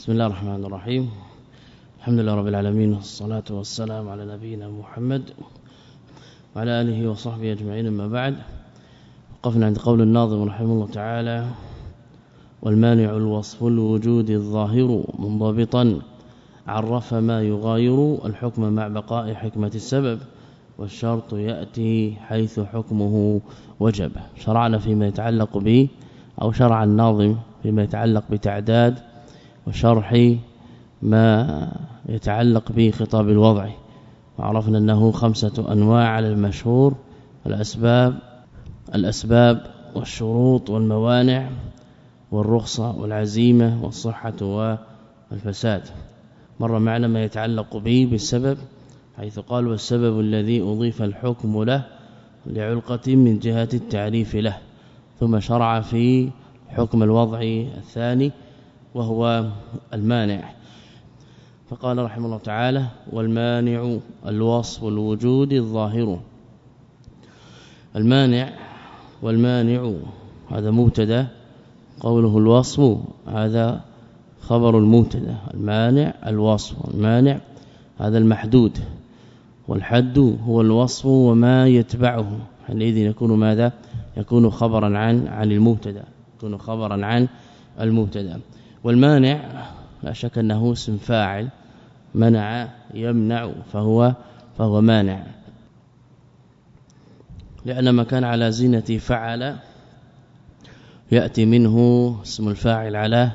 بسم الله الرحمن الرحيم. الحمد لله رب العالمين والصلاة والسلام على نبينا محمد وعلى آله وصحبه أجمعين أما بعد. وقفنا عند قول الناظم رحمه الله تعالى والمانع الوصف الوجود الظاهر منضبطا عرف ما يغاير الحكم مع بقاء حكمة السبب والشرط يأتي حيث حكمه وجب. شرعنا فيما يتعلق به أو شرع الناظم فيما يتعلق بتعداد وشرح ما يتعلق بخطاب الوضع. وعرفنا أنه خمسة أنواع على المشهور الأسباب الأسباب والشروط والموانع والرخصة والعزيمة والصحة والفساد. مر معنا ما يتعلق به بالسبب حيث قال والسبب الذي أضيف الحكم له لعلقة من جهة التعريف له ثم شرع في حكم الوضع الثاني وهو المانع. فقال رحمه الله تعالى والمانع الوصف الوجود الظاهر. المانع والمانع هذا مبتدا قوله الوصف هذا خبر المبتدا. المانع الوصف المانع هذا المحدود. والحد هو الوصف وما يتبعه. حينئذ يكون ماذا؟ يكون خبرا عن عن المبتدا يكون خبرا عن المبتدا. والمانع لا شك أنه اسم فاعل منع يمنع فهو فهو مانع. لأن ما كان على زينة فعل يأتي منه اسم الفاعل على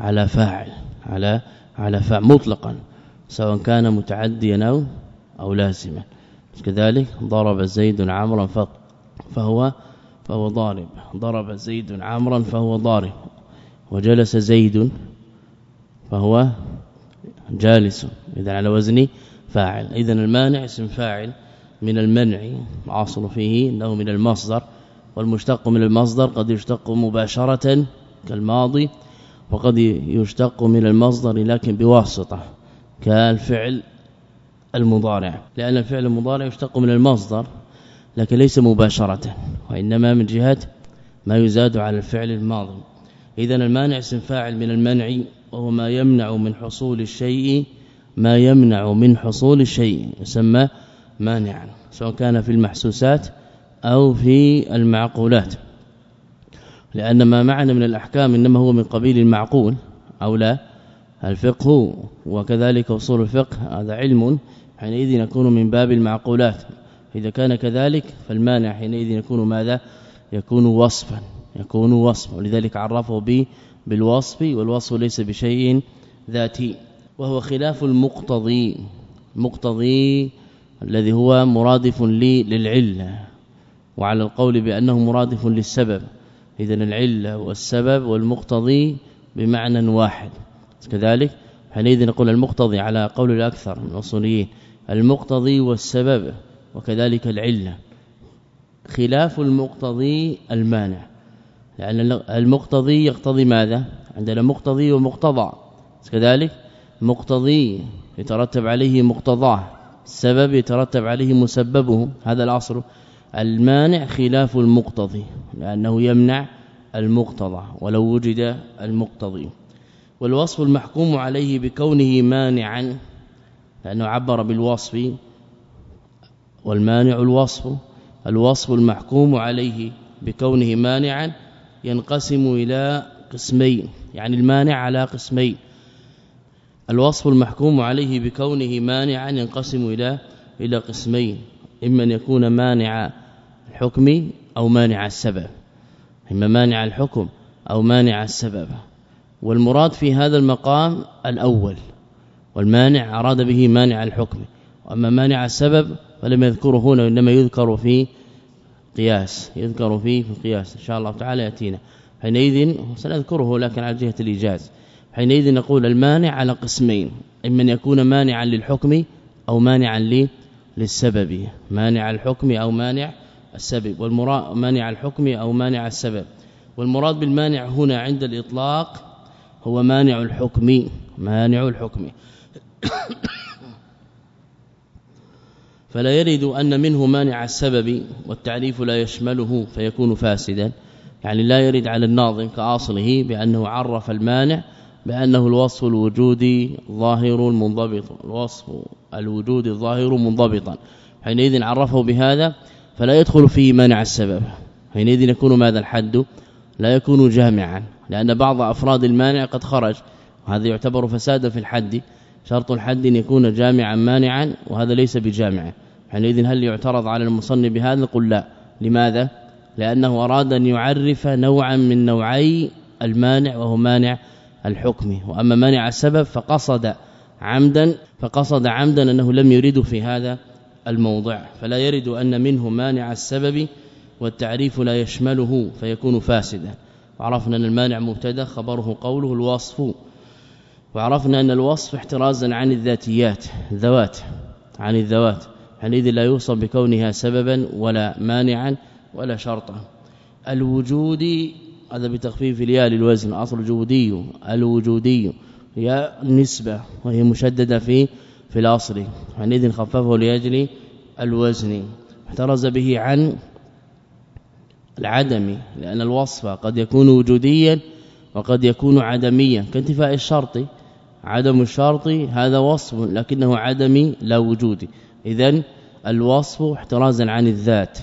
على فاعل على على فاعل مطلقا سواء كان متعديا أو أو لازما. كذلك ضرب زيد عمرا فهو فهو ضارب. ضرب زيد عمرا فهو ضارب. وجلس زيد فهو جالس إذا على وزن فاعل. اذا المانع اسم فاعل من المنع عاصل فيه إنه من المصدر والمشتق من المصدر قد يشتق مباشرة كالماضي وقد يشتق من المصدر لكن بواسطة كالفعل المضارع. لأن الفعل المضارع يشتق من المصدر لكن ليس مباشرة وإنما من جهة ما يزاد على الفعل الماضي. اذا المانع اسم فاعل من المنع وهو ما يمنع من حصول الشيء ما يمنع من حصول الشيء يسمى مانعا سواء كان في المحسوسات أو في المعقولات. لأن ما معنى من الأحكام إنما هو من قبيل المعقول أو لا الفقه وكذلك أصول الفقه هذا علم حينئذ يكون من باب المعقولات. إذا كان كذلك فالمانع حينئذ يكون ماذا؟ يكون وصفا. يكون وصفا ولذلك عرفه به بالوصف والوصف ليس بشيء ذاتي وهو خلاف المقتضي. مقتضي الذي هو مرادف للعلة وعلى القول بأنه مرادف للسبب. اذا العلة والسبب والمقتضي بمعنى واحد. كذلك حينئذ نقول المقتضي على قول الأكثر من الأصوليين المقتضي والسبب وكذلك العلة. خلاف المقتضي المانع. لأن المقتضي يقتضي ماذا؟ عندنا مقتضي ومقتضى. كذلك مقتضي يترتب عليه مقتضاه. السبب يترتب عليه مسببه. هذا الأصل. المانع خلاف المقتضي لأنه يمنع المقتضى ولو وجد المقتضي. والوصف المحكوم عليه بكونه مانعا لأنه عبر بالوصف والمانع الوصف. الوصف المحكوم عليه بكونه مانعا ينقسم إلى قسمين يعني المانع على قسمين. الوصف المحكوم عليه بكونه مانعا ينقسم إلى إلى قسمين إما أن يكون مانع الحكم أو مانع السبب. إما مانع الحكم أو مانع السبب. والمراد في هذا المقام الأول والمانع أراد به مانع الحكم. وأما مانع السبب فلم يذكره هنا انما يذكر في قياس يذكر فيه في القياس إن شاء الله تعالى يأتينا. حينئذ سنذكره لكن على جهة الإيجاز. حينئذ نقول المانع على قسمين إما أن يكون مانعا للحكم أو مانعا للسبب. مانع الحكم أو مانع السبب والمراد مانع الحكم أو مانع السبب. والمراد بالمانع هنا عند الإطلاق هو مانع الحكم مانع الحكم. فلا يرد أن منه مانع السبب والتعريف لا يشمله فيكون فاسدا. يعني لا يرد على الناظم كأصله بأنه عرف المانع بأنه الوصف الوجودي ظاهر منضبط الوصف الوجودي الظاهر منضبطا. حينئذ عرفه بهذا فلا يدخل فيه مانع السبب. حينئذ يكون ماذا الحد؟ لا يكون جامعا لأن بعض أفراد المانع قد خرج وهذا يعتبر فسادا في الحد. شرط الحد أن يكون جامعا مانعا وهذا ليس بجامع حينئذ هل يعترض على المصنف بهذا؟ نقول لا. لماذا؟ لأنه أراد أن يعرف نوعا من نوعي المانع وهو مانع الحكم. وأما مانع السبب فقصد عمدا فقصد عمدا أنه لم يريد في هذا الموضع. فلا يرد أن منه مانع السبب والتعريف لا يشمله فيكون فاسدا. وعرفنا أن المانع مبتدأ خبره قوله الوصف وعرفنا أن الوصف احترازا عن الذاتيات ذوات عن الذوات. حينئذ لا يوصف بكونها سببا ولا مانعا ولا شرطا. الوجود هذا بتخفيف الياء للوزن اصل الوجودي الوجودي. هي النسبة وهي مشددة في في الأصل. حينئذ خففه لأجل الوزن. احترز به عن العدم لأن الوصف قد يكون وجوديا وقد يكون عدميا كانتفاء الشرط. عدم الشرط هذا وصف لكنه عدمي لا وجودي اذا الوصف احترازا عن الذات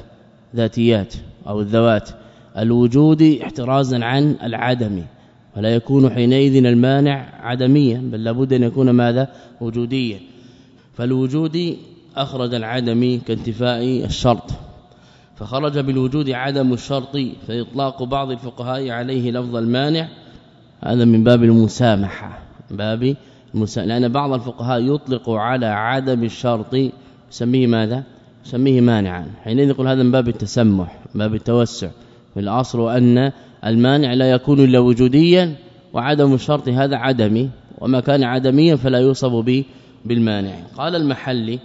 ذاتيات أو الذوات. الوجود احترازا عن العدم ولا يكون حينئذ المانع عدميا بل لابد أن يكون ماذا؟ وجوديا. فالوجود أخرج العدم كانتفاء الشرط. فخرج بالوجود عدم الشرط فإطلاق بعض الفقهاء عليه لفظ المانع. هذا من باب المسامحة. باب المسامحه لأن بعض الفقهاء يطلق على عدم الشرط يسميه ماذا؟ يسميه مانعا. حينئذ يقول هذا من باب التسمح باب التوسع. والاصل أن المانع لا يكون إلا وجوديا وعدم الشرط هذا عدمي وما كان عدميا فلا يوصف به بالمانع. قال المحلي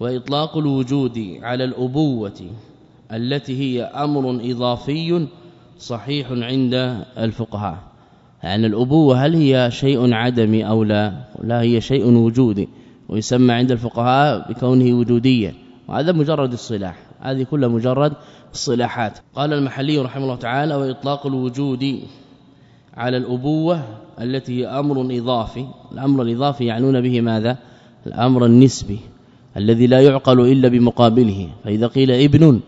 وإطلاق الوجود على الأبوة التي هي أمر إضافي صحيح عند الفقهاء. يعني الأبوة هل هي شيء عدمي أو لا؟ لا هي شيء وجودي ويسمى عند الفقهاء بكونه وجوديا وهذا مجرد الصلاح هذه كلها مجرد الصلاحات. قال المحلي رحمه الله تعالى وإطلاق الوجود على الأبوة التي هي أمر إضافي. الأمر الإضافي يعنون به ماذا؟ الأمر النسبي الذي لا يعقل إلا بمقابله. فإذا قيل ابن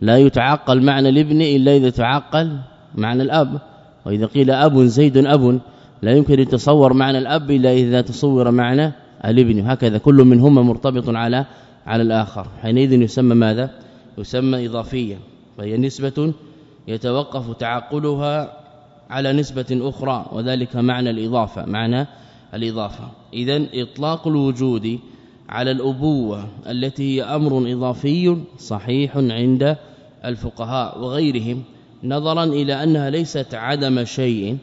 لا يتعقل معنى الابن إلا إذا تعقل معنى الأب. وإذا قيل أب زيد أب لا يمكن يتصور معنى الأب إلا إذا تصور معنى الابن. هكذا كل منهما مرتبط على على الآخر. حينئذ يسمى ماذا؟ يسمى إضافيا وهي نسبة يتوقف تعقلها على نسبة أخرى وذلك معنى الإضافة معنى الإضافة. اذا إطلاق الوجود على الأبوة التي هي أمر إضافي صحيح عند الفقهاء وغيرهم. نظرا إلى أنها ليست عدم شيء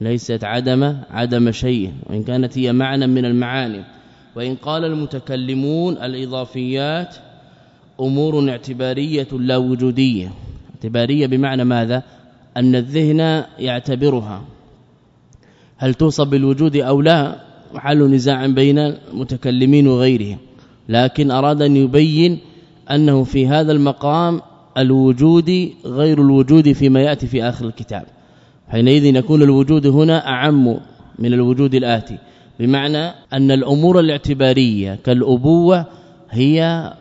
ليست عدم عدم شيء وإن كانت هي معنى من المعاني. وإن قال المتكلمون الإضافيات أمور اعتبارية لا وجودية. اعتبارية بمعنى ماذا؟ أن الذهن يعتبرها. هل توصف بالوجود أو لا؟ محل نزاع بين المتكلمين وغيرهم. لكن أراد أن يبين أنه في هذا المقام الوجود غير الوجود فيما يأتي في آخر الكتاب. حينئذ يكون الوجود هنا أعم من الوجود الآتي. بمعنى أن الأمور الاعتبارية كالأبوة هي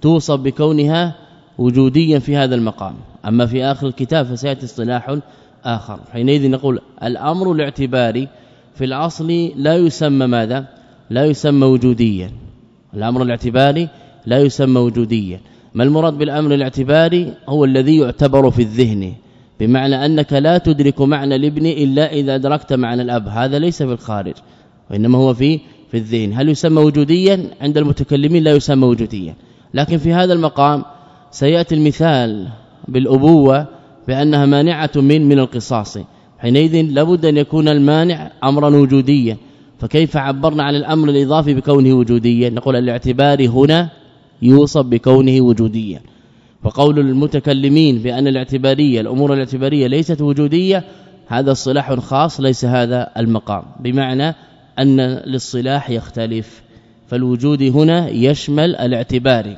توصف بكونها وجوديا في هذا المقام. أما في آخر الكتاب فسيأتي اصطلاح آخر. حينئذ نقول الأمر الاعتباري في الأصل لا يسمى ماذا؟ لا يسمى وجوديا. الأمر الاعتباري لا يسمى وجوديا. ما المراد بالأمر الاعتباري؟ هو الذي يعتبر في الذهن بمعنى أنك لا تدرك معنى الابن إلا إذا أدركت معنى الأب. هذا ليس في الخارج وإنما هو في في الذهن. هل يسمى وجوديا؟ عند المتكلمين لا يسمى وجوديا. لكن في هذا المقام سيأتي المثال بالأبوة بأنها مانعة من من القصاص. حينئذ لابد أن يكون المانع امرا وجوديا. فكيف عبرنا عن الأمر الإضافي بكونه وجوديا؟ نقول الاعتبار هنا يوصف بكونه وجوديا. وقول المتكلمين بأن الاعتبارية الأمور الاعتبارية ليست وجودية هذا الصلاح خاص ليس هذا المقام. بمعنى أن للصلاح يختلف فالوجود هنا يشمل الاعتبار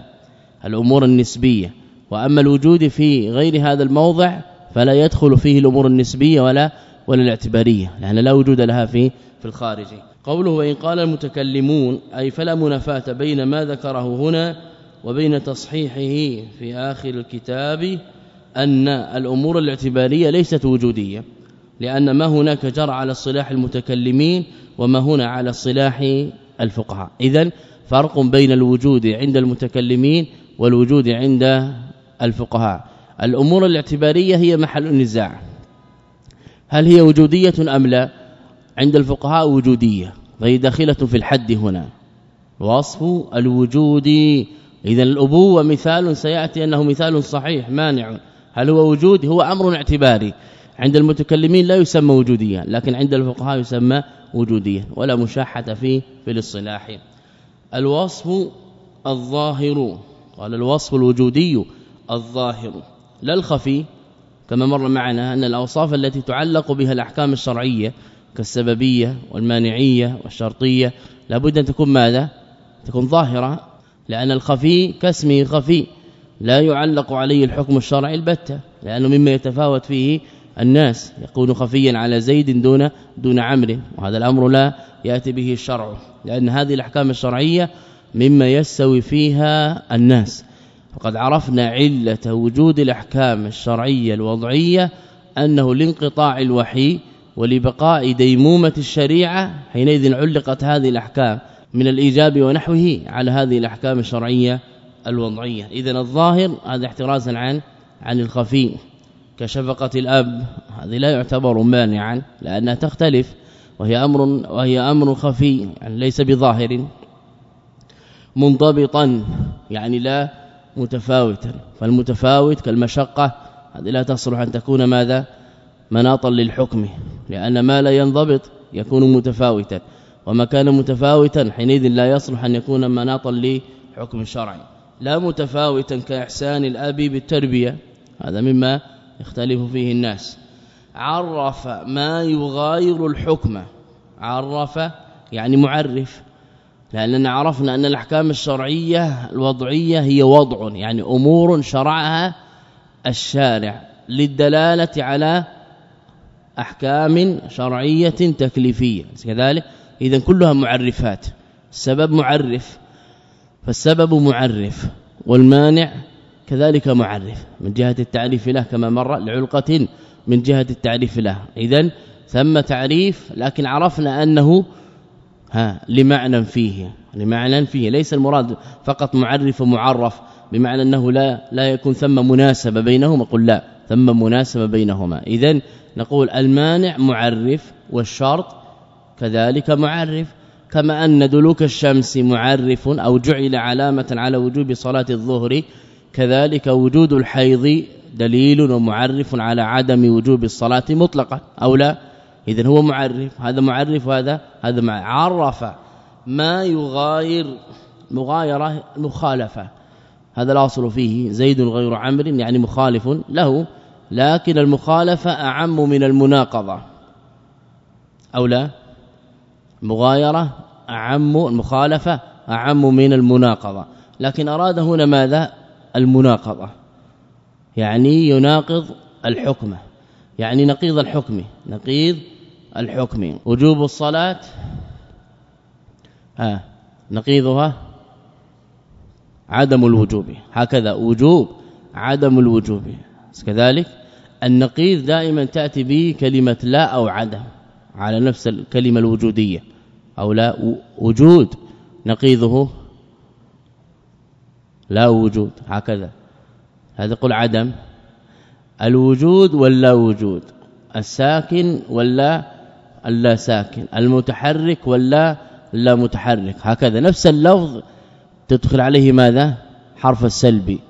الأمور النسبية. وأما الوجود في غير هذا الموضع فلا يدخل فيه الأمور النسبية ولا ولا الاعتبارية لأن لا وجود لها في في الخارج. قوله وإن قال المتكلمون أي فلا منافاة بين ما ذكره هنا وبين تصحيحه في آخر الكتاب أن الأمور الاعتبارية ليست وجودية لأن ما هناك جرى على الصلاح المتكلمين وما هنا على الصلاح الفقهاء. اذا فرق بين الوجود عند المتكلمين والوجود عند الفقهاء. الأمور الاعتبارية هي محل النزاع. هل هي وجودية أم لا؟ عند الفقهاء وجودية وهي داخلة في الحد هنا. وصف الوجود اذا الأبوة مثال سيأتي أنه مثال صحيح مانع. هل هو وجود؟ هو أمر اعتباري. عند المتكلمين لا يسمى وجوديا لكن عند الفقهاء يسمى وجوديا ولا مشاحة فيه في الاصطلاح. الوصف الظاهر. قال الوصف الوجودي الظاهر. لا الخفي كما مر معنا أن الأوصاف التي تعلق بها الأحكام الشرعية كالسببية والمانعية والشرطية لابد أن تكون ماذا؟ تكون ظاهرة لأن الخفي كاسمه خفي. لا يعلق عليه الحكم الشرعي البتة لأنه مما يتفاوت فيه الناس يكون خفيا على زيد دون دون عمرو. وهذا الأمر لا يأتي به الشرع لأن هذه الأحكام الشرعية مما يستوي فيها الناس. وقد عرفنا علة وجود الأحكام الشرعية الوضعية أنه لانقطاع الوحي ولبقاء ديمومة الشريعة حينئذ علقت هذه الأحكام. من الإيجاب ونحوه على هذه الأحكام الشرعية الوضعية. اذا الظاهر هذا احترازا عن عن الخفي. كشفقة الأب هذه لا يعتبر مانعا لأنها تختلف وهي أمر وهي أمر خفي يعني ليس بظاهر. منضبطا يعني لا متفاوتا. فالمتفاوت كالمشقة هذه لا تصلح أن تكون ماذا؟ مناطا للحكم لأن ما لا ينضبط يكون متفاوتا. وما كان متفاوتا حينئذ لا يصلح أن يكون مناطا لحكم شرعي. لا متفاوتا كإحسان الأب بالتربية هذا مما يختلف فيه الناس. عرف ما يغاير الحكم. عرف يعني معرف. لأننا عرفنا أن الأحكام الشرعية الوضعية هي وضع يعني أمور شرعها الشارع للدلالة على أحكام شرعية تكليفية. كذلك اذا كلها معرفات. السبب معرف فالسبب معرف والمانع كذلك معرف. من جهة التعريف له كما مر لعلقة من جهة التعريف له. اذا ثم تعريف لكن عرفنا أنه ها لمعنى فيه لمعنى فيه. ليس المراد فقط معرف ومعرف بمعنى أنه لا لا يكون ثم مناسبة بينهما. قل لا ثم مناسبة بينهما. اذا نقول المانع معرف والشرط كذلك معرف كما أن دلوك الشمس معرف أو جعل علامة على وجوب صلاة الظهر كذلك وجود الحيض دليل ومعرف على عدم وجوب الصلاة مطلقا أو لا؟ اذا هو معرف. هذا معرف وهذا؟ هذا مع عرف. ما يغاير مغايرة مخالفة. هذا الأصل فيه. زيد غير عمرو يعني مخالف له لكن المخالفة أعم من المناقضة. أو لا؟ مغايرة أعم المخالفة أعم من المناقضة. لكن أراد هنا ماذا؟ المناقضة. يعني يناقض الحكم. يعني نقيض الحكم. نقيض الحكم. وجوب الصلاة؟ ها نقيضها عدم الوجوب. هكذا وجوب عدم الوجوب. كذلك النقيض دائما تأتي به كلمه لا أو عدم على نفس الكلمة الوجودية. أو لا وجود نقيضه لا وجود هكذا. هذا قل عدم. الوجود ولا وجود الساكن ولا اللا ساكن المتحرك ولا لا متحرك هكذا. نفس اللفظ تدخل عليه ماذا؟ حرف السلبي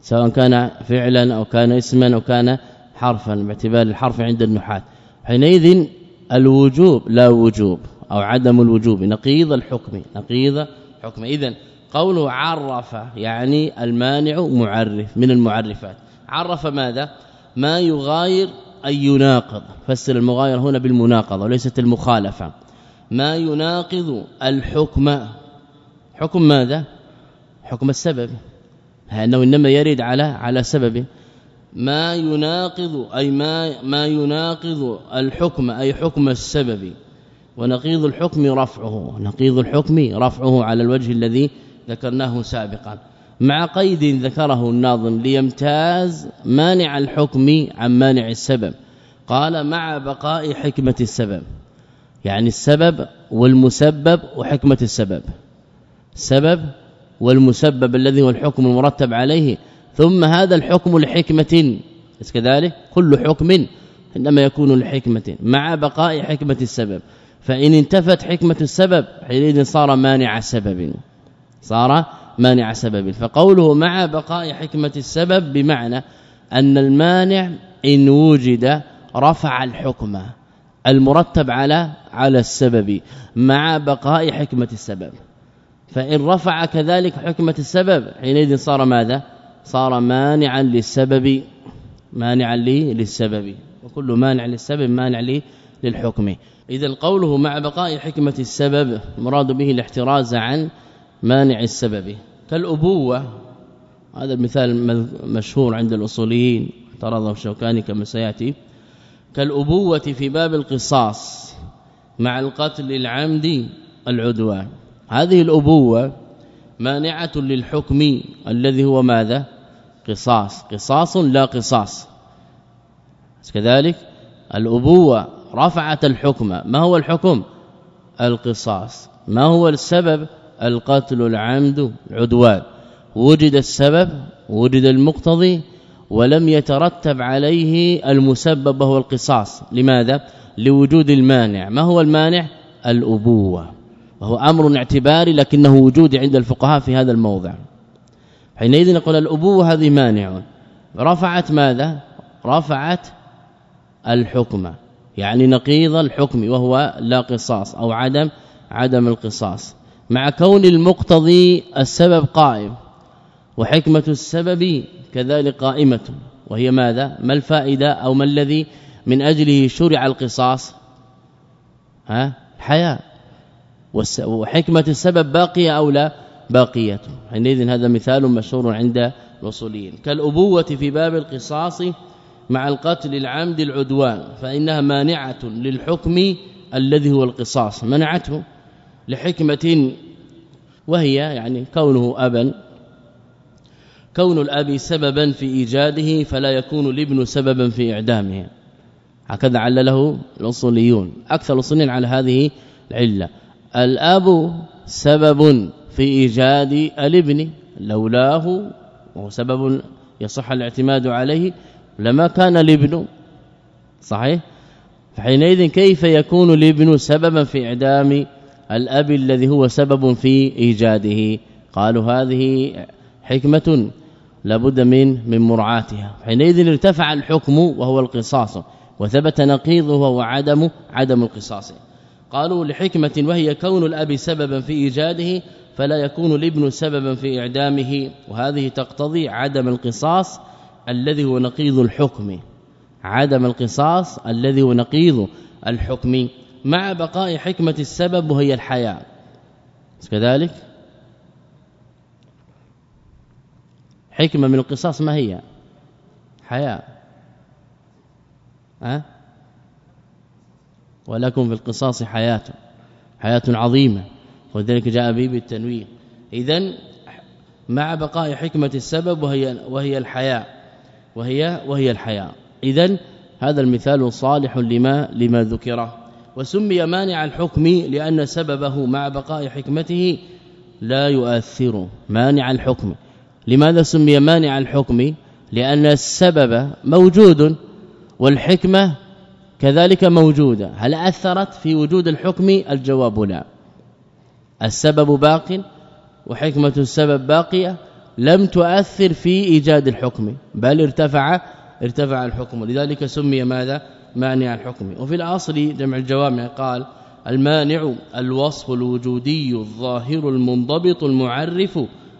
سواء كان فعلا أو كان اسما أو كان حرفا باعتبار الحرف عند النحاة. حينئذ الوجوب لا وجوب. أو عدم الوجوب نقيض الحكم نقيض حكم اذا قوله عرف يعني المانع معرف من المعرفات. عرف ماذا؟ ما يغاير أن يناقض. فسر المغاير هنا بالمناقضة وليست المخالفة. ما يناقض الحكم. حكم ماذا؟ حكم السبب. لأنه إنما يرد على على سبب. ما يناقض أي ما ما يناقض الحكم أي حكم السبب. ونقيض الحكم رفعه نقيض الحكم رفعه على الوجه الذي ذكرناه سابقا. مع قيد ذكره الناظم ليمتاز مانع الحكم عن مانع السبب. قال مع بقاء حكمة السبب. يعني السبب والمسبب وحكمة السبب. السبب والمسبب الذي هو الحكم المرتب عليه ثم هذا الحكم لحكمة. كذلك؟ كل حكم إنما يكون لحكمة. مع بقاء حكمة السبب. فإن انتفت حكمة السبب حينئذ صار مانع سبب. صار مانع سبب. فقوله مع بقاء حكمة السبب بمعنى أن المانع إن وجد رفع الحكم المرتب على على السبب مع بقاء حكمة السبب. فإن رفع كذلك حكمة السبب حينئذ صار ماذا؟ صار مانعا للسبب مانعا للسبب. وكل مانع للسبب مانع لي للحكم. إذا قوله مع بقاء حكمة السبب مراد به الاحتراز عن مانع السبب. كالأبوة هذا المثال مشهور عند الأصوليين اعترضه الشوكاني كما سيأتي. كالأبوة في باب القصاص مع القتل العمد العدوان. هذه الأبوة مانعة للحكم الذي هو ماذا؟ قصاص. قصاص لا قصاص. كذلك الأبوة رفعت الحكم. ما هو الحكم؟ القصاص. ما هو السبب؟ القتل العمد العدوان. وجد السبب؟ وجد المقتضي. ولم يترتب عليه المسبب وهو القصاص. لماذا؟ لوجود المانع. ما هو المانع؟ الأبوة. وهو أمر اعتباري لكنه وجود عند الفقهاء في هذا الموضع. حينئذ نقول الأبوة هذه مانع. رفعت ماذا؟ رفعت الحكم. يعني نقيض الحكم وهو لا قصاص أو عدم عدم القصاص. مع كون المقتضي السبب قائم وحكمة السبب كذلك قائمة. وهي ماذا؟ ما الفائدة أو ما الذي من أجله شرع القصاص؟ ها؟ الحياة. وحكمة السبب باقية أو لا؟ باقية. حينئذ هذا مثال مشهور عند الاصوليين كالأبوة في باب القصاص مع القتل العمد العدوان فإنها مانعة للحكم الذي هو القصاص. منعته لحكمة وهي يعني كونه أبا. كون الأب سببا في إيجاده فلا يكون الابن سببا في إعدامه. هكذا علله الأصوليون أكثر الأصوليين على هذه العلة. الأب سبب في إيجاد الابن لولاه وهو سبب يصح الاعتماد عليه. لما كان الابن صحيح؟ فحينئذ كيف يكون الابن سببا في إعدام الأب الذي هو سبب في إيجاده؟ قالوا هذه حكمة لابد من من مراعاتها. حينئذ ارتفع الحكم وهو القصاص وثبت نقيضه وهو عدم عدم القصاص. قالوا لحكمة وهي كون الأب سببا في إيجاده فلا يكون الابن سببا في إعدامه. وهذه تقتضي عدم القصاص الذي هو نقيض الحكم. عدم القصاص الذي هو نقيض الحكم. مع بقاء حكمة السبب وهي الحياة. كذلك حكمة من القصاص ما هي؟ حياة. ها؟ ولكم في القصاص حياة. حياة عظيمة. وذلك جاء به بالتنوين. اذا مع بقاء حكمة السبب وهي وهي الحياة. وهي وهي الحياة. اذا هذا المثال صالح لما لما ذكره. وسمي مانع الحكم لأن سببه مع بقاء حكمته لا يؤثر. مانع الحكم. لماذا سمي مانع الحكم؟ لأن السبب موجود والحكمة كذلك موجودة. هل أثرت في وجود الحكم؟ الجواب لا. السبب باق وحكمة السبب باقية لم تؤثر في إيجاد الحكم بل ارتفع ارتفع الحكم. لذلك سمي ماذا؟ مانع الحكم. وفي الأصل جمع الجوامع قال المانع الوصف الوجودي الظاهر المنضبط المعرف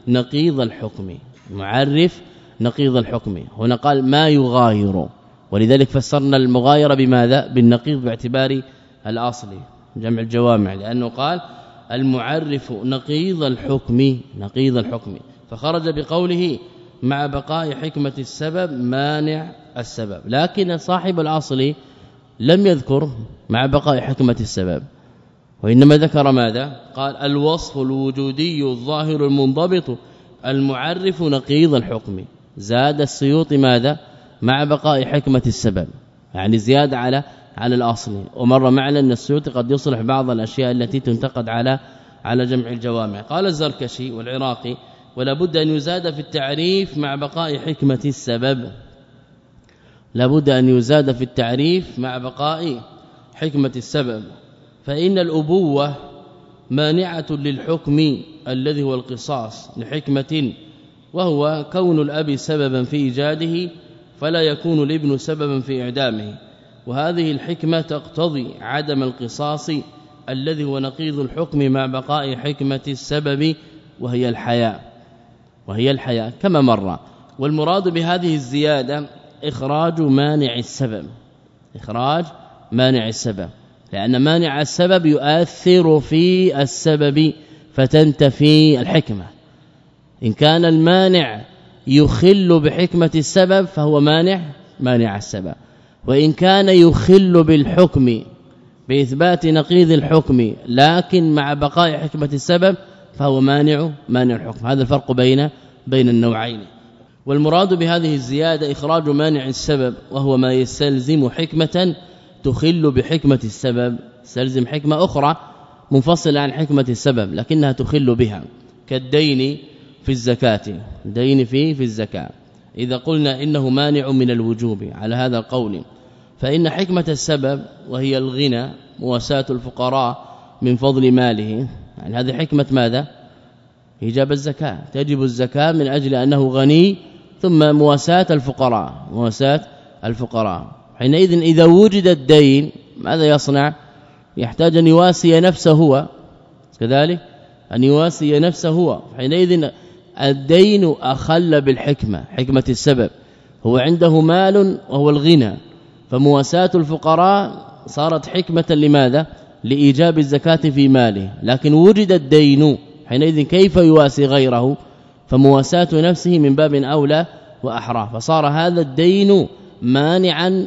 نقيض الحكم. معرف نقيض الحكم. هنا قال ما يغاير. ولذلك فسرنا المغايره بماذا؟ بالنقيض باعتبار الأصل جمع الجوامع. لأنه قال المعرف نقيض الحكم نقيض الحكم. فخرج بقوله مع بقاء حكمة السبب مانع السبب. لكن صاحب الأصل لم يذكر مع بقاء حكمة السبب. وإنما ذكر ماذا؟ قال الوصف الوجودي الظاهر المنضبط المعرف نقيض الحكم. زاد السيوط ماذا؟ مع بقاء حكمة السبب. يعني زياده على على الأصل. ومر معنا أن السيوطي قد يصلح بعض الأشياء التي تنتقد على على جمع الجوامع. قال الزركشي والعراقي ولا بد أن يزاد في التعريف مع بقاء حكمة السبب. لابد أن يزاد في التعريف مع بقاء حكمة السبب. فإن الأبوة مانعة للحكم الذي هو القصاص لحكمة وهو كون الأب سببا في إيجاده فلا يكون الابن سببا في إعدامه. وهذه الحكمة تقتضي عدم القصاص الذي هو نقيض الحكم مع بقاء حكمة السبب وهي الحياة وهي الحياة كما مر. والمراد بهذه الزيادة إخراج مانع السبب. إخراج مانع السبب. لأن مانع السبب يؤثر في السبب فتنتفي الحكمة. إن كان المانع يخل بحكمة السبب فهو مانع مانع السبب. وإن كان يخل بالحكم بإثبات نقيض الحكم لكن مع بقاء حكمة السبب فهو مانع مانع الحكم. هذا الفرق بين بين النوعين. والمراد بهذه الزيادة إخراج مانع السبب وهو ما يستلزم حكمة تخل بحكمة السبب. يستلزم حكمة أخرى منفصلة عن حكمة السبب لكنها تخل بها كالدين في الزكاة. دين فيه في الزكاة. إذا قلنا إنه مانع من الوجوب على هذا القول فإن حكمة السبب وهي الغنى مواساة الفقراء من فضل ماله يعني هذه حكمة ماذا؟ إيجاب الزكاة. تجب الزكاة من أجل أنه غني ثم مواساة الفقراء مواساة الفقراء. حينئذ إذا وجد الدين ماذا يصنع؟ يحتاج أن يواسي نفسه هو كذلك أن يواسي نفسه هو. حينئذ الدين أخل بالحكمة حكمة السبب. هو عنده مال وهو الغنى. فمواساة الفقراء صارت حكمة لماذا؟ لإيجاب الزكاة في ماله. لكن وجد الدين حينئذ كيف يواسي غيره؟ فمواساة نفسه من باب أولى وأحرى. فصار هذا الدين مانعا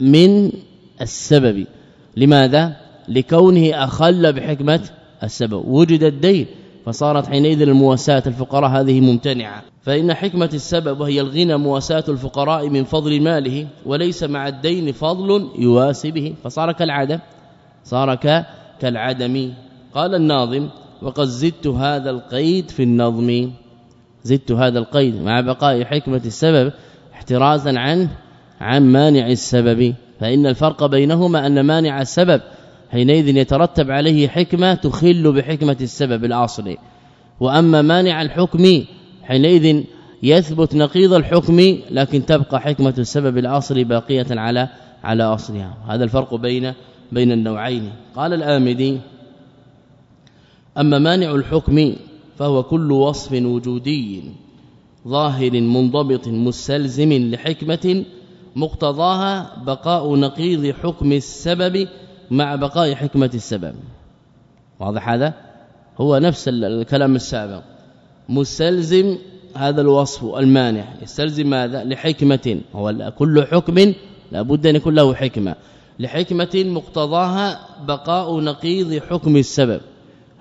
من السبب. لماذا؟ لكونه أخل بحكمة السبب. وجد الدين فصارت حينئذ المواساة الفقراء هذه ممتنعة. فإن حكمة السبب وهي الغنى مواساة الفقراء من فضل ماله وليس مع الدين فضل يواسي به. فصار كالعدم صار كالعدم. قال الناظم وقد زدت هذا القيد في النظم. زدت هذا القيد مع بقاء حكمة السبب احترازا عن عن مانع السبب. فإن الفرق بينهما أن مانع السبب حينئذ يترتب عليه حكمة تخل بحكمة السبب الاصلي وأما مانع الحكم حينئذ يثبت نقيض الحكم لكن تبقى حكمة السبب الاصلي باقية على على أصلها. هذا الفرق بين بين النوعين. قال الآمدي أما مانع الحكم فهو كل وصف وجودي ظاهر منضبط مستلزم لحكمة مقتضاها بقاء نقيض حكم السبب مع بقاء حكمة السبب. واضح هذا؟ هو نفس الكلام السابق. مستلزم هذا الوصف المانع. يستلزم ماذا؟ لحكمة. هو كل حكم لابد أن يكون له حكمة. لحكمة مقتضاها بقاء نقيض حكم السبب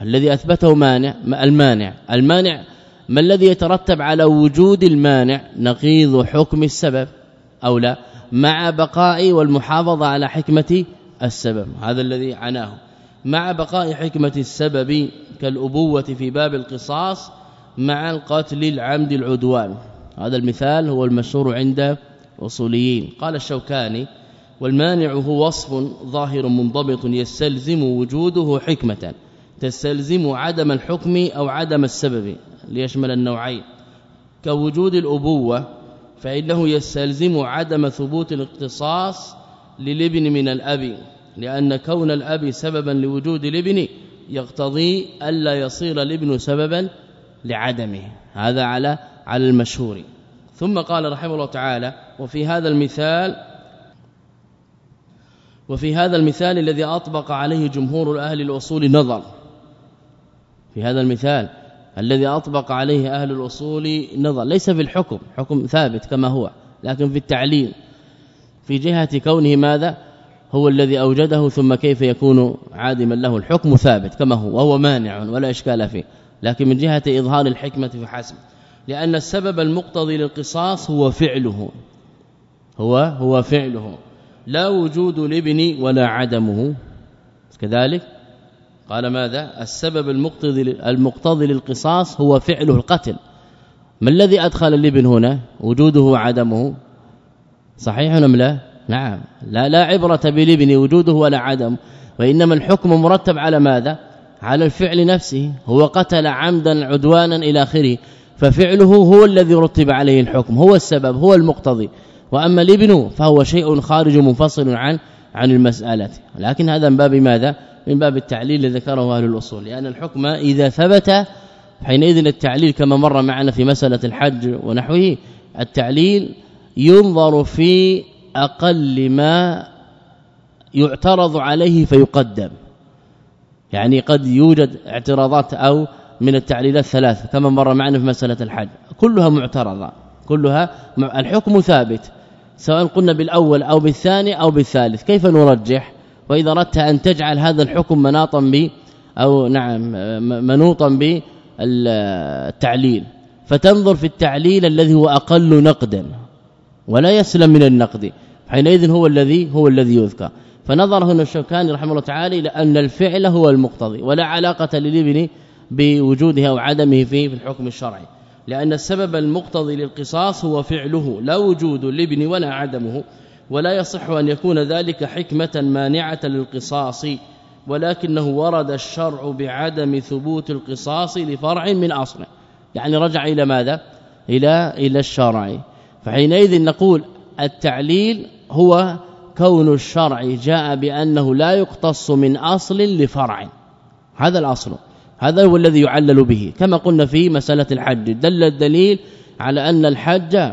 الذي أثبته مانع المانع المانع ما الذي يترتب على وجود المانع نقيض حكم السبب أو لا مع بقاء والمحافظة على حكمة السبب هذا الذي عناه. مع بقاء حكمة السبب كالأبوة في باب القصاص مع القتل العمد العدوان هذا المثال هو المشهور عند أصوليين. قال الشوكاني والمانع هو وصف ظاهر منضبط يستلزم وجوده حكمة تستلزم عدم الحكم أو عدم السبب ليشمل النوعين. كوجود الأبوة فإنه يستلزم عدم ثبوت الاقتصاص للابن من الأب لأن كون الأب سببا لوجود الابن يقتضي ألا يصير الابن سببا لعدمه. هذا على على المشهور. ثم قال رحمه الله تعالى وفي هذا المثال وفي هذا المثال الذي أطبق عليه جمهور أهل الأصول نظر. في هذا المثال الذي أطبق عليه أهل الأصول نظر. ليس في الحكم حكم ثابت كما هو لكن في التعليل. في جهة كونه ماذا؟ هو الذي أوجده ثم كيف يكون عادما له؟ الحكم ثابت كما هو وهو مانع ولا إشكال فيه. لكن من جهة إظهار الحكمة فحسب لأن السبب المقتضي للقصاص هو فعله. هو هو فعله. لا وجود الابن ولا عدمه. كذلك قال ماذا؟ السبب المقتضي المقتضي للقصاص هو فعله القتل. ما الذي أدخل الابن هنا؟ وجوده وعدمه. صحيح أم لا؟ نعم. لا لا عبرة بالابن وجوده ولا عدم. وإنما الحكم مرتب على ماذا؟ على الفعل نفسه. هو قتل عمدا عدوانا إلى آخره. ففعله هو الذي رتب عليه الحكم. هو السبب هو المقتضي. وأما الابن فهو شيء خارج منفصل عن عن المسألة. لكن هذا من باب ماذا؟ من باب التعليل الذي ذكره أهل الأصول. لأن الحكم إذا ثبت حينئذ التعليل كما مر معنا في مسألة الحج ونحوه التعليل ينظر في أقل ما يعترض عليه فيقدم. يعني قد يوجد اعتراضات أو من التعليلات ثلاثة كما مر معنا في مسألة الحج. كلها معترضة. كلها الحكم ثابت. سواء قلنا بالأول أو بالثاني أو بالثالث. كيف نرجح؟ وإذا أردت أن تجعل هذا الحكم مناطا ب أو نعم منوطا بالتعليل. فتنظر في التعليل الذي هو أقل نقدا ولا يسلم من النقد. حينئذ هو الذي هو الذي يذكر. فنظر هنا الشوكاني رحمه الله تعالى إلى أن الفعل هو المقتضي ولا علاقة للابن بوجوده أو عدمه في الحكم الشرعي. لأن السبب المقتضي للقصاص هو فعله لا وجود الابن ولا عدمه ولا يصح أن يكون ذلك حكمة مانعة للقصاص ولكنه ورد الشرع بعدم ثبوت القصاص لفرع من أصله. يعني رجع إلى ماذا؟ إلى إلى الشرع. فحينئذ نقول التعليل هو كون الشرع جاء بأنه لا يقتص من أصل لفرع. هذا الأصل. هذا هو الذي يعلل به. كما قلنا في مسألة الحج. دل الدليل على أن الحج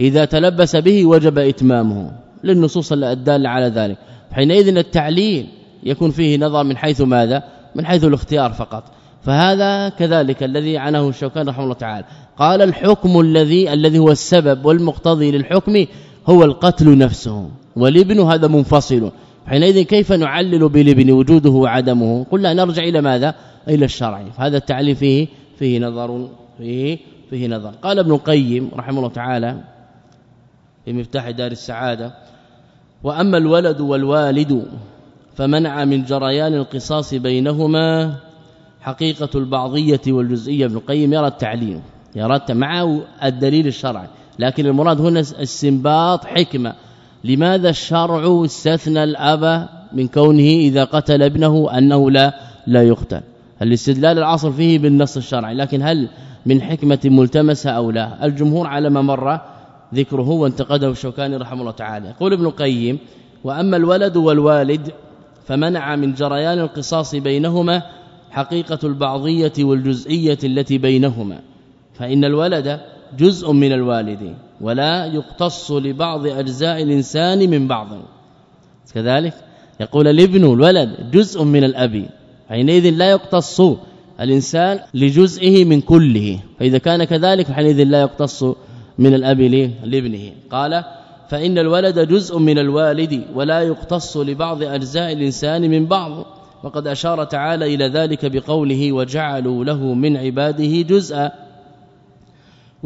إذا تلبس به وجب إتمامه. للنصوص الدالة على ذلك. حينئذ التعليل يكون فيه نظر من حيث ماذا؟ من حيث الاختيار فقط. فهذا كذلك الذي عنه الشوكان رحمه الله تعالى. قال الحكم الذي الذي هو السبب والمقتضي للحكم هو القتل نفسه. والابن هذا منفصل. حينئذ كيف نعلل بالابن وجوده وعدمه؟ قلنا نرجع إلى ماذا؟ إلى الشرع. فهذا التعليل فيه فيه نظر فيه فيه نظر. قال ابن القيم رحمه الله تعالى في مفتاح دار السعادة وأما الولد والوالد فمنع من جريان القصاص بينهما حقيقة البعضية والجزئية. ابن القيم يرى التعليم يرى مع الدليل الشرعي. لكن المراد هنا استنباط حكمة. لماذا الشرع استثنى الأب من كونه إذا قتل ابنه أنه لا لا يقتل؟ الاستدلال العصر فيه بالنص الشرعي؟ لكن هل من حكمة ملتمسة أو لا؟ الجمهور على ما مر ذكره وانتقده الشوكاني رحمه الله تعالى. يقول ابن القيم وأما الولد والوالد فمنع من جريان القصاص بينهما حقيقة البعضية والجزئية التي بينهما. فإن الولد جزء من الوالد. ولا يقتص لبعض أجزاء الإنسان من بعض. كذلك يقول الابن الولد جزء من الأب حينئذ لا يقتص الإنسان لجزئه من كله. فإذا كان كذلك حينئذ لا يقتص من الأب لابنه. قال فإن الولد جزء من الوالد ولا يقتص لبعض أجزاء الإنسان من بعض. وقد أشار تعالى إلى ذلك بقوله وجعلوا له من عباده جزءا.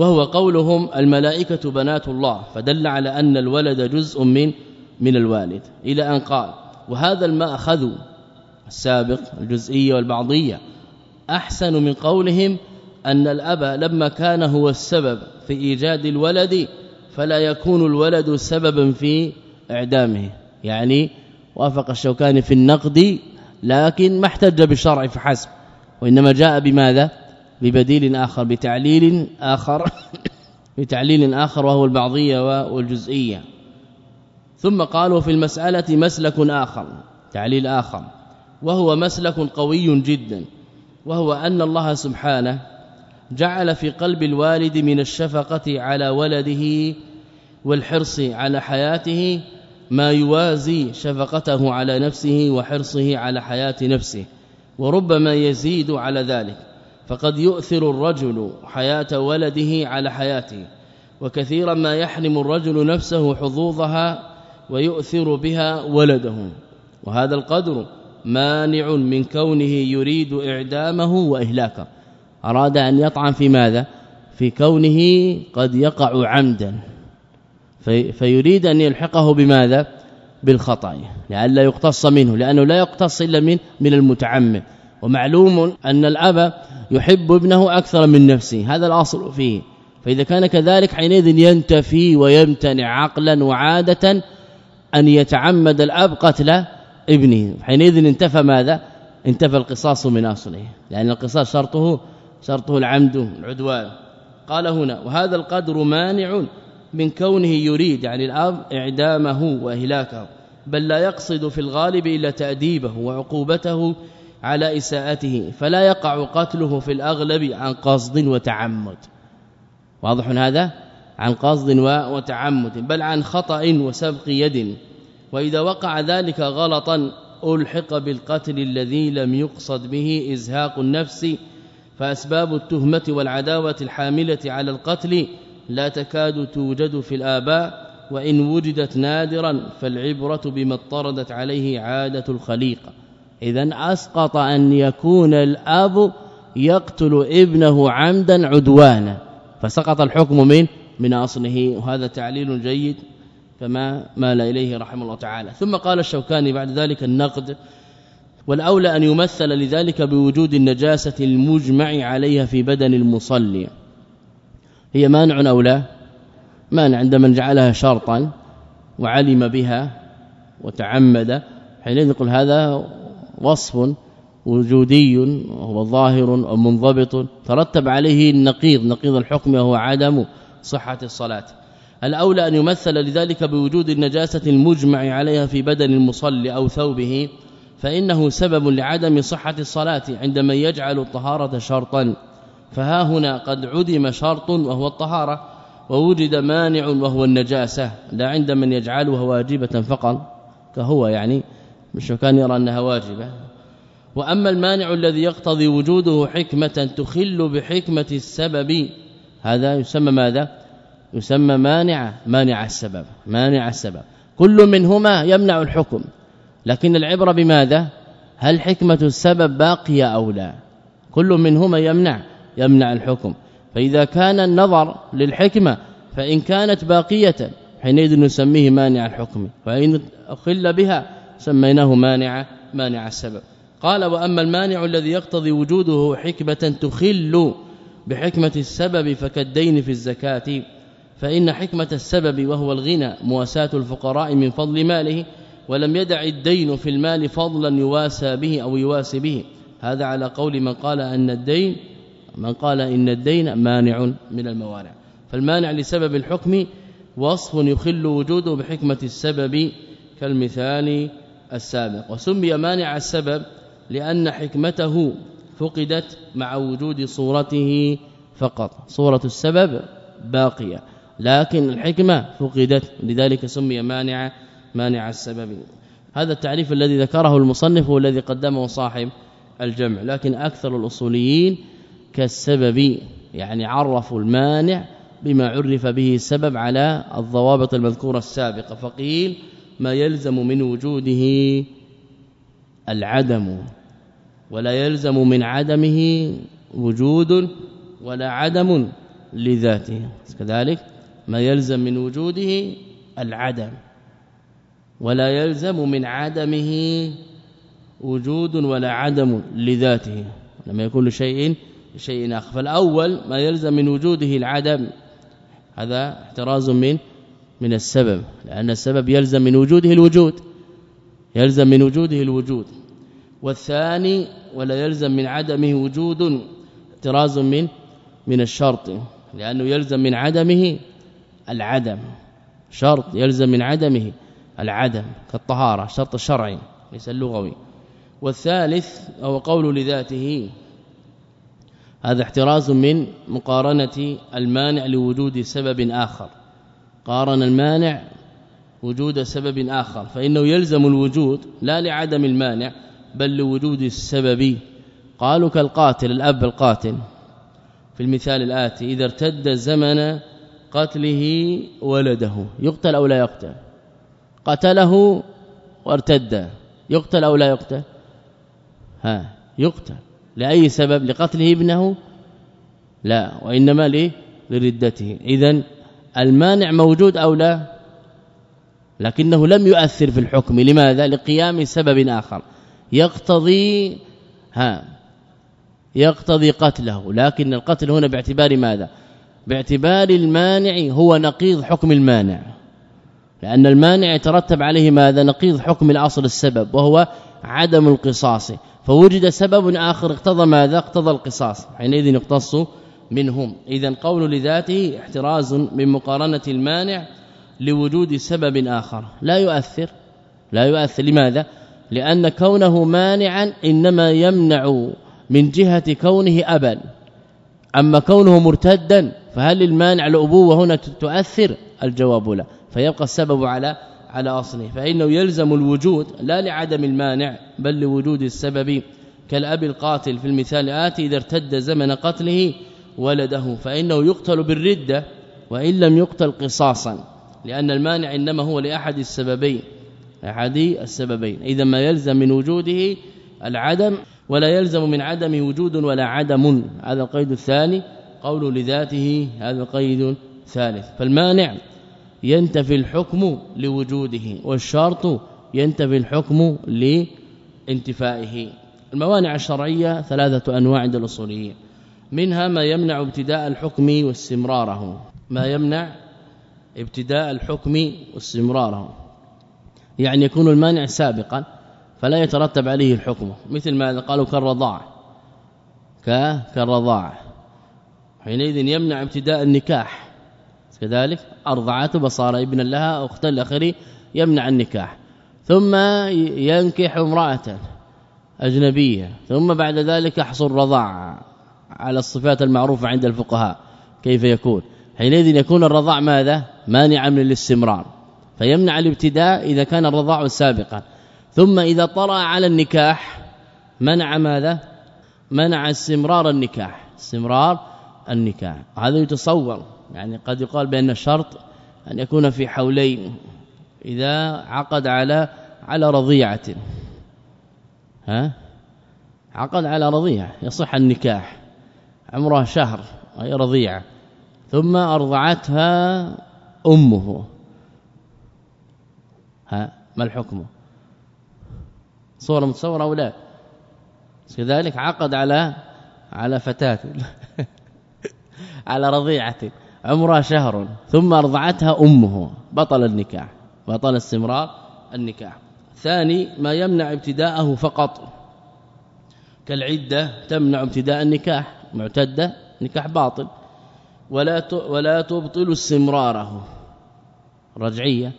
وهو قولهم الملائكة بنات الله فدل على أن الولد جزء من من الوالد. إلى أن قال وهذا المأخذ السابق الجزئية والبعضية. أحسن من قولهم أن الأب لما كان هو السبب في إيجاد الولد فلا يكون الولد سببا في إعدامه. يعني وافق الشوكاني في النقد لكن ما احتج بالشرع فحسب وإنما جاء بماذا؟ ببديل آخر بتعليل آخر بتعليل آخر وهو البعضية والجزئية. ثم قالوا في المسألة مسلك آخر تعليل آخر. وهو مسلك قوي جدا وهو أن الله سبحانه جعل في قلب الوالد من الشفقة على ولده والحرص على حياته ما يوازي شفقته على نفسه وحرصه على حياة نفسه وربما يزيد على ذلك. فقد يؤثر الرجل حياة ولده على حياته وكثيرا ما يحرم الرجل نفسه حظوظها ويؤثر بها ولده. وهذا القدر مانع من كونه يريد إعدامه وإهلاكه. أراد أن يطعن في ماذا؟ في كونه قد يقع عمدا. في فيريد أن يلحقه بماذا؟ بالخطأ لئلا يقتص منه لأنه لا يقتص إلا من من المتعمد. ومعلوم أن الأب يحب ابنه أكثر من نفسه هذا الأصل فيه. فإذا كان كذلك حينئذ ينتفي ويمتنع عقلا وعادة أن يتعمد الأب قتل ابنه. حينئذ انتفى ماذا؟ انتفى القصاص من أصله. لأن القصاص شرطه شرطه العمد العدوان قال هنا وهذا القدر مانع من كونه يريد يعني الأب إعدامه وإهلاكه بل لا يقصد في الغالب إلا تأديبه وعقوبته على إساءته فلا يقع قتله في الأغلب عن قصد وتعمد. واضح هذا؟ عن قصد وتعمد بل عن خطأ وسبق يد. وإذا وقع ذلك غلطا ألحق بالقتل الذي لم يقصد به إزهاق النفس. فأسباب التهمة والعداوة الحاملة على القتل لا تكاد توجد في الآباء وإن وجدت نادرا فالعبرة بما اضطردت عليه عادة الخليقة. اذا أسقط أن يكون الأب يقتل ابنه عمدا عدوانا. فسقط الحكم من من أصله. وهذا تعليل جيد كما مال إليه رحمه الله تعالى. ثم قال الشوكاني بعد ذلك النقد والأولى أن يمثل لذلك بوجود النجاسة المجمع عليها في بدن المصلي. هي مانع أو لا؟ مانع. عندما جعلها شرطا وعلم بها وتعمد حينئذ نقول هذا وصف وجودي وهو ظاهر ومنضبط. ترتب عليه النقيض نقيض الحكم وهو عدم صحة الصلاة. الأولى أن يمثل لذلك بوجود النجاسة المجمع عليها في بدن المصلي أو ثوبه فإنه سبب لعدم صحة الصلاة عندما يجعل الطهارة شرطا. فها هنا قد عدم شرط وهو الطهارة ووجد مانع وهو النجاسة. لا عند من يجعلها واجبة فقط كهو يعني مش كان يرى أنها واجبة. وأما المانع الذي يقتضي وجوده حكمة تخل بحكمة السبب هذا يسمى ماذا؟ يسمى مانع مانع السبب مانع السبب. كل منهما يمنع الحكم. لكن العبرة بماذا؟ هل حكمة السبب باقية أو لا؟ كل منهما يمنع يمنع الحكم. فإذا كان النظر للحكمة فإن كانت باقية حينئذ نسميه مانع الحكم. وإن أخل بها سميناه مانع مانع السبب. قال وأما المانع الذي يقتضي وجوده حكمة تخل بحكمة السبب فكالدين في الزكاة فإن حكمة السبب وهو الغنى مواساة الفقراء من فضل ماله ولم يدع الدين في المال فضلا يواسى به أو يواسي به. هذا على قول من قال أن الدين من قال إن الدين مانع من الموانع. فالمانع لسبب الحكم وصف يخل وجوده بحكمة السبب كالمثال السابق. وسمي مانع السبب لأن حكمته فقدت مع وجود صورته فقط. صورة السبب باقية لكن الحكمة فقدت لذلك سمي مانع مانع السبب. هذا التعريف الذي ذكره المصنف هو الذي قدمه صاحب الجمع لكن أكثر الأصوليين كالسبب يعني عرفوا المانع بما عرف به السبب على الضوابط المذكورة السابقة. فقيل ما يلزم من وجوده العدم ولا يلزم من عدمه وجود ولا عدم لذاته. كذلك ما يلزم من وجوده العدم ولا يلزم من عدمه وجود ولا عدم لذاته. لما يكون لشيء شيء آخر. فالأول ما يلزم من وجوده العدم هذا احتراز من من السبب لأن السبب يلزم من وجوده الوجود يلزم من وجوده الوجود. والثاني ولا يلزم من عدمه وجود احتراز من من الشرط لأنه يلزم من عدمه العدم. شرط يلزم من عدمه العدم كالطهارة شرط الشرعي ليس اللغوي. والثالث هو قول لذاته هذا احتراز من مقارنة المانع لوجود سبب آخر. قارن المانع وجود سبب آخر فإنه يلزم الوجود لا لعدم المانع بل لوجود السبب. قالوا كالقاتل الأب القاتل. في المثال الآتي إذا ارتد زمن قتله ولده. يقتل أو لا يقتل؟ قتله وارتد. يقتل أو لا يقتل؟ ها يقتل. لأي سبب؟ لقتله ابنه؟ لا وإنما ليه لردته. اذا المانع موجود أو لا؟ لكنه لم يؤثر في الحكم. لماذا؟ لقيام سبب آخر. يقتضي ها يقتضي قتله. لكن القتل هنا باعتبار ماذا؟ باعتبار المانع هو نقيض حكم المانع. لأن المانع يترتب عليه ماذا؟ نقيض حكم الأصل السبب وهو عدم القصاص. فوجد سبب آخر اقتضى ماذا؟ اقتضى القصاص. حينئذ يقتص منهم. اذا قول لذاته احتراز من مقارنة المانع لوجود سبب آخر. لا يؤثر. لا يؤثر. لماذا؟ لأن كونه مانعا إنما يمنع من جهة كونه ابا. أما كونه مرتدا فهل المانع الأبوة هنا تؤثر؟ الجواب لا. فيبقى السبب على على أصله. فإنه يلزم الوجود لا لعدم المانع بل لوجود السبب. كالأب القاتل في المثال الاتي إذا ارتد زمن قتله ولده فإنه يقتل بالردة وإن لم يقتل قصاصا لأن المانع إنما هو لأحد السببين أحد السببين. إذا ما يلزم من وجوده العدم ولا يلزم من عدم وجود ولا عدم. هذا القيد الثاني قول لذاته هذا القيد الثالث. فالمانع ينتفي الحكم لوجوده والشرط ينتفي الحكم لانتفائه. الموانع الشرعية ثلاثة أنواع عند الأصوليين. منها ما يمنع ابتداء الحكم واستمراره. ما يمنع ابتداء الحكم واستمراره. يعني يكون المانع سابقا فلا يترتب عليه الحكم. مثل ما قالوا كالرضاع. كالرضاع. حينئذ يمنع ابتداء النكاح. كذلك ارضعته بصار ابنا لها أخت الأخر يمنع النكاح. ثم ينكح امرأة أجنبية. ثم بعد ذلك يحصل رضاع. على الصفات المعروفة عند الفقهاء. كيف يكون؟ حينئذ يكون الرضاع ماذا؟ مانعا من الاستمرار. فيمنع الابتداء إذا كان الرضاع سابقا. ثم إذا طرأ على النكاح منع ماذا؟ منع استمرار النكاح. استمرار النكاح. هذا يتصور. يعني قد يقال بأن الشرط أن يكون في حولين إذا عقد على على رضيعة. ها؟ عقد على رضيعة. يصح النكاح. عمرها شهر وهي رضيعة. ثم أرضعتها أمه. ها ما الحكم؟ صورة متصورة أو لا؟ كذلك عقد على على فتاة. على رضيعة. عمرها شهر. ثم أرضعتها أمه. بطل النكاح. بطل استمرار النكاح. ثاني ما يمنع ابتداءه فقط. كالعدة تمنع ابتداء النكاح. معتدة نكاح باطل. ولا ولا تبطل استمراره. رجعية.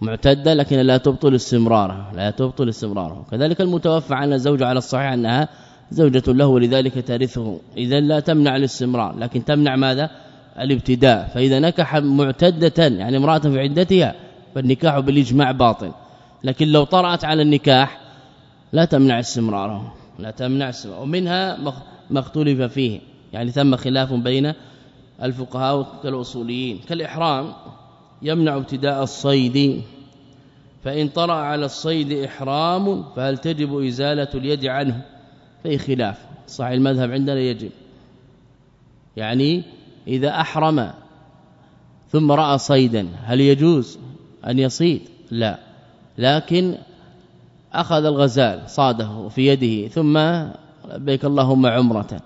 معتدة لكن لا تبطل استمراره. لا تبطل استمراره. كذلك المتوفى عن الزوج على الصحيح أنها زوجة له ولذلك ترثه. اذا لا تمنع الاستمرار. لكن تمنع ماذا؟ الابتداء. فإذا نكح معتدة يعني امرأة في عدتها فالنكاح بالإجماع باطل. لكن لو طرأت على النكاح لا تمنع استمراره. لا تمنع استمراره. ومنها ما اختلف فيه. يعني ثم خلاف بين الفقهاء كالأصوليين. كالإحرام يمنع ابتداء الصيد. فإن طرأ على الصيد إحرام فهل تجب إزالة اليد عنه؟ في خلاف. صحيح المذهب عندنا يجب. يعني إذا أحرم ثم رأى صيدا هل يجوز أن يصيد؟ لا. لكن أخذ الغزال صاده في يده ثم لبيك اللهم عمرة.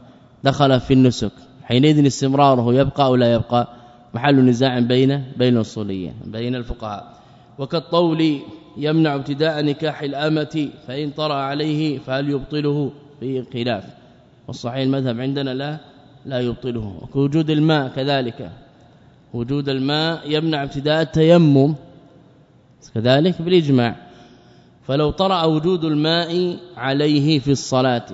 دخل في النسك. حينئذ استمراره يبقى أو لا يبقى محل نزاع بين بين الاصوليين بين الفقهاء. وكالطول يمنع ابتداء نكاح الأمة فإن طرأ عليه فهل يبطله؟ في خلاف. والصحيح المذهب عندنا لا لا يبطله. وجود الماء كذلك. وجود الماء يمنع ابتداء التيمم. كذلك بالإجماع. فلو طرأ وجود الماء عليه في الصلاة.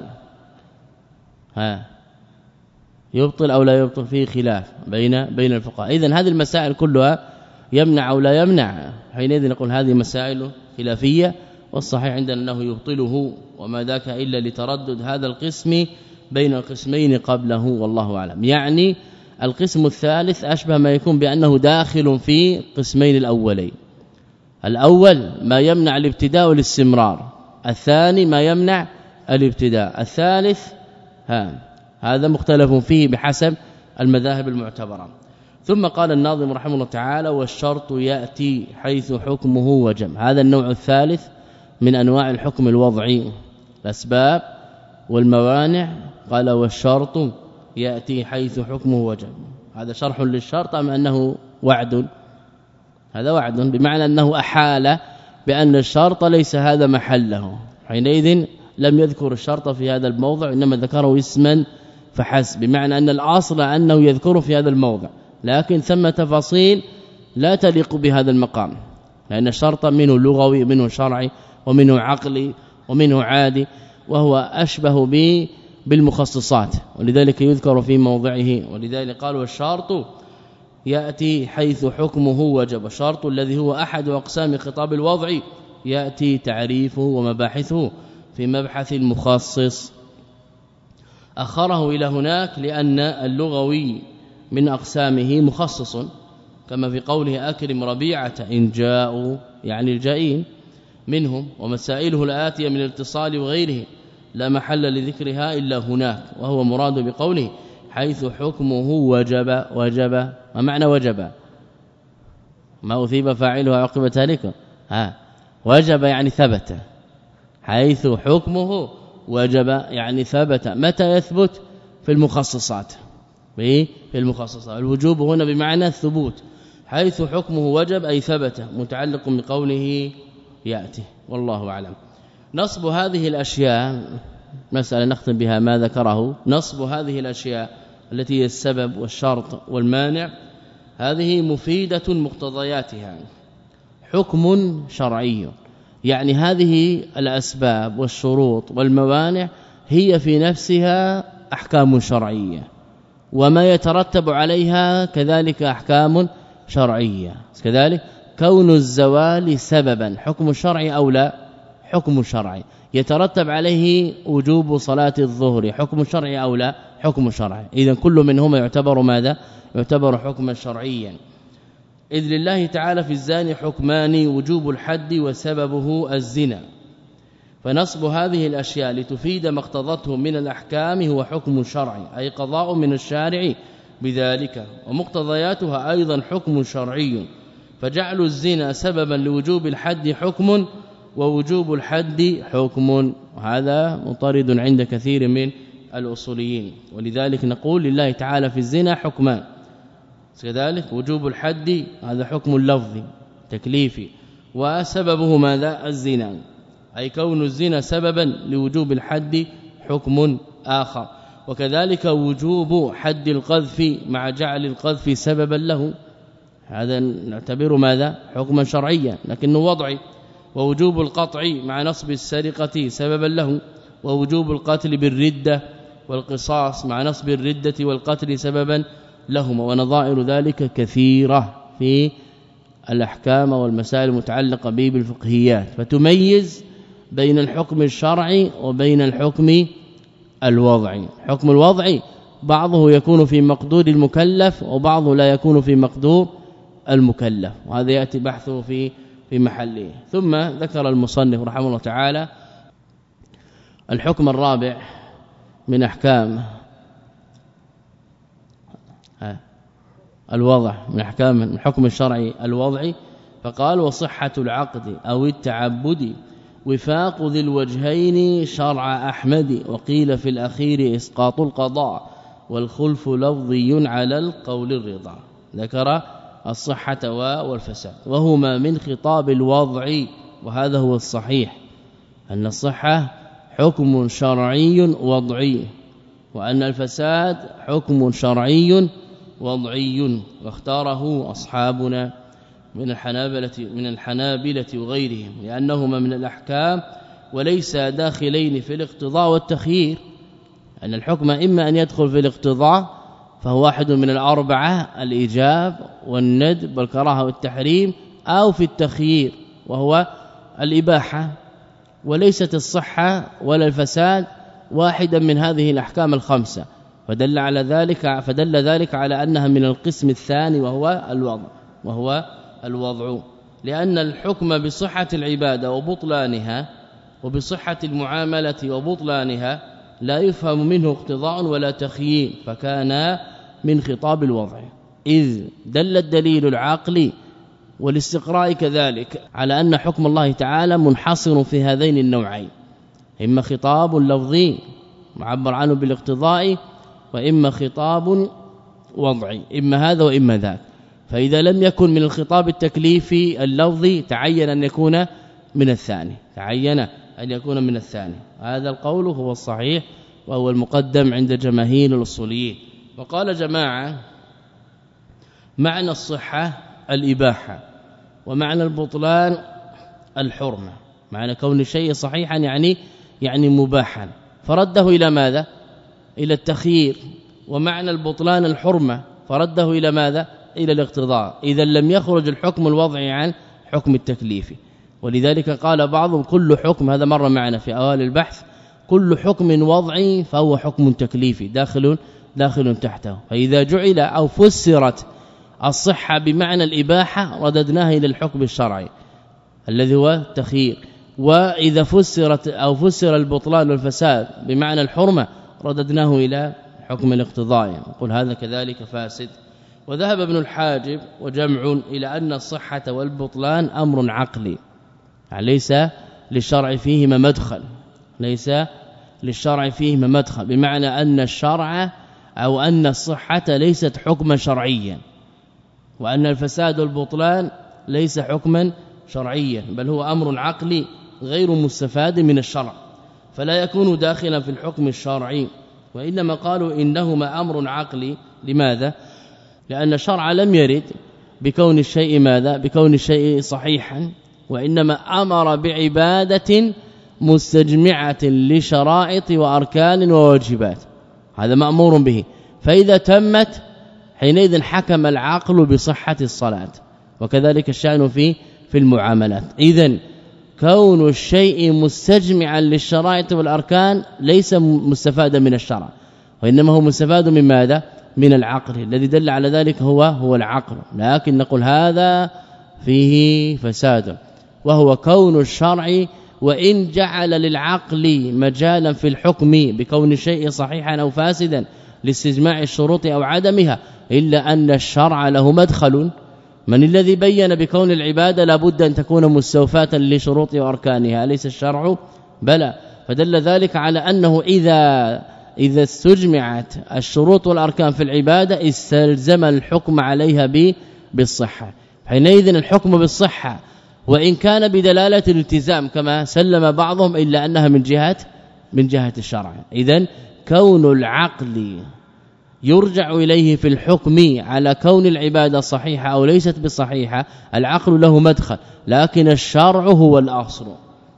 يبطل أو لا يبطل فيه خلاف بين بين الفقهاء. اذا هذه المسائل كلها يمنع أو لا يمنع. حينئذ نقول هذه مسائل خلافية والصحيح عندنا أنه يبطله وما ذاك إلا لتردد هذا القسم بين القسمين قبله والله أعلم. يعني القسم الثالث أشبه ما يكون بأنه داخل في قسمين الأولين. الأول ما يمنع الابتداء والاستمرار. الثاني ما يمنع الابتداء. الثالث ها هذا مختلف فيه بحسب المذاهب المعتبرة. ثم قال الناظم رحمه الله تعالى والشرط يأتي حيث حكمه وجم هذا النوع الثالث من أنواع الحكم الوضعي. الأسباب والموانع. قال والشرط يأتي حيث حكمه وجب. هذا شرح للشرط أم أنه وعد؟ هذا وعد بمعنى أنه أحال بأن الشرط ليس هذا محله. حينئذ لم يذكر الشرط في هذا الموضع إنما ذكره اسما فحسب بمعنى أن الأصل أنه يذكر في هذا الموضع لكن ثم تفاصيل لا تليق بهذا المقام لأن الشرط منه لغوي منه شرعي ومنه عقلي ومنه عادي وهو أشبه به بالمخصصات ولذلك يذكر في موضعه ولذلك قالوا الشرط يأتي حيث حكمه وجب الشرط الذي هو أحد أقسام خطاب الوضع يأتي تعريفه ومباحثه. في مبحث المخصص أخره إلى هناك لأن اللغوي من أقسامه مخصص كما في قوله أكرم ربيعة إن جاءوا يعني الجائين منهم ومسائله الآتية من الاتصال وغيره لا محل لذكرها إلا هناك وهو مراد بقوله حيث حكمه وجب وجب ما معنى وجب؟ ما أثيب فاعله عقب ذلك. ها وجب يعني ثبت. حيث حكمه وجب يعني ثبت متى يثبت؟ في المخصصات. في المخصصات. الوجوب هنا بمعنى الثبوت. حيث حكمه وجب أي ثبت متعلق بقوله يأتي. والله أعلم. نصب هذه الأشياء مسألة نختم بها ما ذكره. نصب هذه الأشياء التي هي السبب والشرط والمانع هذه مفيدة مقتضياتها. حكم شرعي. يعني هذه الأسباب والشروط والموانع هي في نفسها أحكام شرعية وما يترتب عليها كذلك أحكام شرعية. كذلك كون الزوال سببا حكم شرعي أو لا؟ حكم شرعي. يترتب عليه وجوب صلاة الظهر حكم شرعي أو لا؟ حكم شرعي. اذا كل منهما يعتبر ماذا؟ يعتبر حكما شرعيا. إذ لله تعالى في الزاني حكمان وجوب الحد وسببه الزنا. فنصب هذه الأشياء لتفيد ما اقتضته من الأحكام هو حكم شرعي أي قضاء من الشارع بذلك ومقتضياتها أيضا حكم شرعي. فجعل الزنا سببا لوجوب الحد حكم ووجوب الحد حكم. وهذا مطرد عند كثير من الأصوليين. ولذلك نقول لله تعالى في الزنا حكمان. كذلك وجوب الحد هذا حكم اللفظي تكليفي. وسببه ماذا؟ الزنا. أي كون الزنا سببا لوجوب الحد حكم آخر. وكذلك وجوب حد القذف مع جعل القذف سببا له. هذا نعتبره ماذا؟ حكما شرعيا لكنه وضعي. ووجوب القطع مع نصب السرقة سببا له. ووجوب القتل بالردة والقصاص مع نصب الردة والقتل سببا لهما ونظائر ذلك كثيرة في الأحكام والمسائل المتعلقة به بالفقهيات. فتميز بين الحكم الشرعي وبين الحكم الوضعي. حكم الوضعي بعضه يكون في مقدور المكلف وبعضه لا يكون في مقدور المكلف وهذا يأتي بحثه في في محله. ثم ذكر المصنف رحمه الله تعالى الحكم الرابع من أحكام الوضع من أحكام الحكم الشرعي الوضعي فقال وصحة العقد أو التعبد وفاق ذي الوجهين شرع أحمد وقيل في الأخير إسقاط القضاء والخلف لفظي على القول الرضا. ذكر الصحة والفساد. وهما من خطاب الوضع وهذا هو الصحيح أن الصحة حكم شرعي وضعي وأن الفساد حكم شرعي وضعي واختاره أصحابنا من الحنابلة من الحنابلة وغيرهم لأنهما من الأحكام وليس داخلين في الاقتضاء والتخيير. أن الحكم إما أن يدخل في الاقتضاء فهو واحد من الأربعة الإيجاب والندب والكراهه والتحريم أو في التخيير وهو الإباحة. وليست الصحة ولا الفساد واحدا من هذه الأحكام الخمسة. فدل على ذلك فدل ذلك على أنها من القسم الثاني وهو الوضع وهو الوضع. لأن الحكم بصحة العبادة وبطلانها وبصحة المعاملة وبطلانها لا يفهم منه اقتضاء ولا تخييم فكان من خطاب الوضع. إذ دل الدليل العقلي والاستقراء كذلك على أن حكم الله تعالى منحصر في هذين النوعين. إما خطاب لفظي معبر عنه بالاقتضاء وإما خطاب وضعي إما هذا وإما ذاك. فإذا لم يكن من الخطاب التكليفي اللفظي تعين أن يكون من الثاني تعين أن يكون من الثاني. هذا القول هو الصحيح وهو المقدم عند جماهير الأصوليين. وقال جماعة معنى الصحة الإباحة ومعنى البطلان الحرمة. معنى كون الشيء صحيحا يعني يعني مباحا. فرده إلى ماذا؟ إلى التخيير ومعنى البطلان الحرمة فرده إلى ماذا؟ إلى الاقتضاء. إذا لم يخرج الحكم الوضعي عن حكم التكليفي ولذلك قال بعضهم كل حكم هذا مر معنا في أوائل البحث كل حكم وضعي فهو حكم تكليفي داخل داخل تحته. فإذا جعل أو فسرت الصحة بمعنى الإباحة رددناها إلى الحكم الشرعي الذي هو التخيير وإذا فسرت أو فسر البطلان والفساد بمعنى الحرمة رددناه إلى حكم الاقتضاء. نقول هذا كذلك فاسد. وذهب ابن الحاجب وجمع إلى أن الصحة والبطلان أمر عقلي. يعني ليس للشرع فيهما مدخل. ليس للشرع فيهما مدخل. بمعنى أن الشرع أو أن الصحة ليست حكما شرعيا. وأن الفساد والبطلان ليس حكما شرعيا. بل هو أمر عقلي غير مستفاد من الشرع. فلا يكون داخلا في الحكم الشرعي وإنما قالوا إنهما أمر عقلي. لماذا؟ لأن الشرع لم يرد بكون الشيء ماذا؟ بكون الشيء صحيحا وإنما أمر بعبادة مستجمعة لشرائط وأركان وواجبات. هذا مأمور به. فإذا تمت حينئذ حكم العقل بصحة الصلاة وكذلك الشأن في في المعاملات. اذا كون الشيء مستجمعا للشرائط والأركان ليس مستفادا من الشرع. وإنما هو مستفاد من ماذا؟ من العقل. الذي دل على ذلك هو هو العقل. لكن نقول هذا فيه فساد. وهو كون الشرع وإن جعل للعقل مجالا في الحكم بكون الشيء صحيحا أو فاسدا لاستجماع الشروط أو عدمها إلا أن الشرع له مدخل من الذي بين بكون العبادة لابد أن تكون مستوفاة لشروط واركانها أليس الشرع؟ بلى. فدل ذلك على أنه إذا إذا استجمعت الشروط والأركان في العبادة استلزم الحكم عليها بالصحة. حينئذ الحكم بالصحة وإن كان بدلالة الالتزام كما سلم بعضهم إلا أنها من جهة من جهة الشرع. اذا كون العقل يرجع إليه في الحكم على كون العبادة صحيحة أو ليست بصحيحة العقل له مدخل لكن الشرع هو الأصل.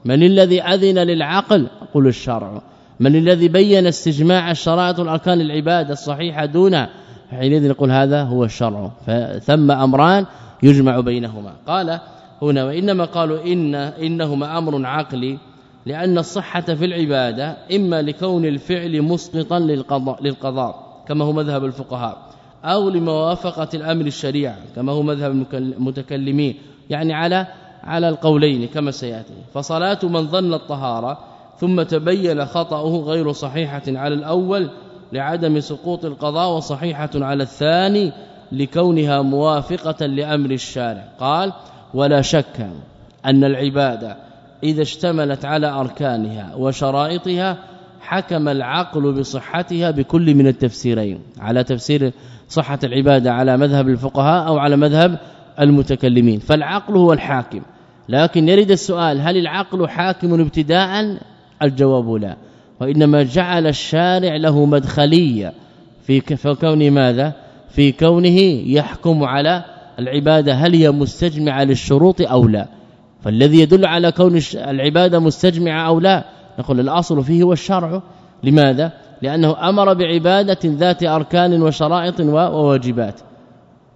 من الذي أذن للعقل؟ قل الشرع. من الذي بين استجماع الشرائط والاركان العبادة الصحيحة دون حينئذ نقول هذا هو الشرع. فثم أمران يجمع بينهما. قال هنا وإنما قالوا إن إنهما أمر عقلي لأن الصحة في العبادة إما لكون الفعل مسقطا للقضاء للقضاء. كما هو مذهب الفقهاء أو لموافقة الأمر الشريعة كما هو مذهب المتكلمين يعني على على القولين كما سيأتي. فصلاة من ظن الطهارة ثم تبين خطأه غير صحيحة على الأول لعدم سقوط القضاء وصحيحة على الثاني لكونها موافقة لأمر الشارع. قال ولا شك أن العبادة إذا اشتملت على أركانها وشرائطها حكم العقل بصحتها بكل من التفسيرين على تفسير صحة العبادة على مذهب الفقهاء أو على مذهب المتكلمين. فالعقل هو الحاكم. لكن يرد السؤال هل العقل حاكم ابتداء؟ الجواب لا. وإنما جعل الشارع له مدخلية في كون ماذا؟ في كونه يحكم على العبادة هل هي مستجمعة للشروط أو لا؟ فالذي يدل على كون العبادة مستجمعة أو لا نقول الأصل فيه هو الشرع لماذا؟ لأنه أمر بعبادة ذات أركان وشرائط وواجبات.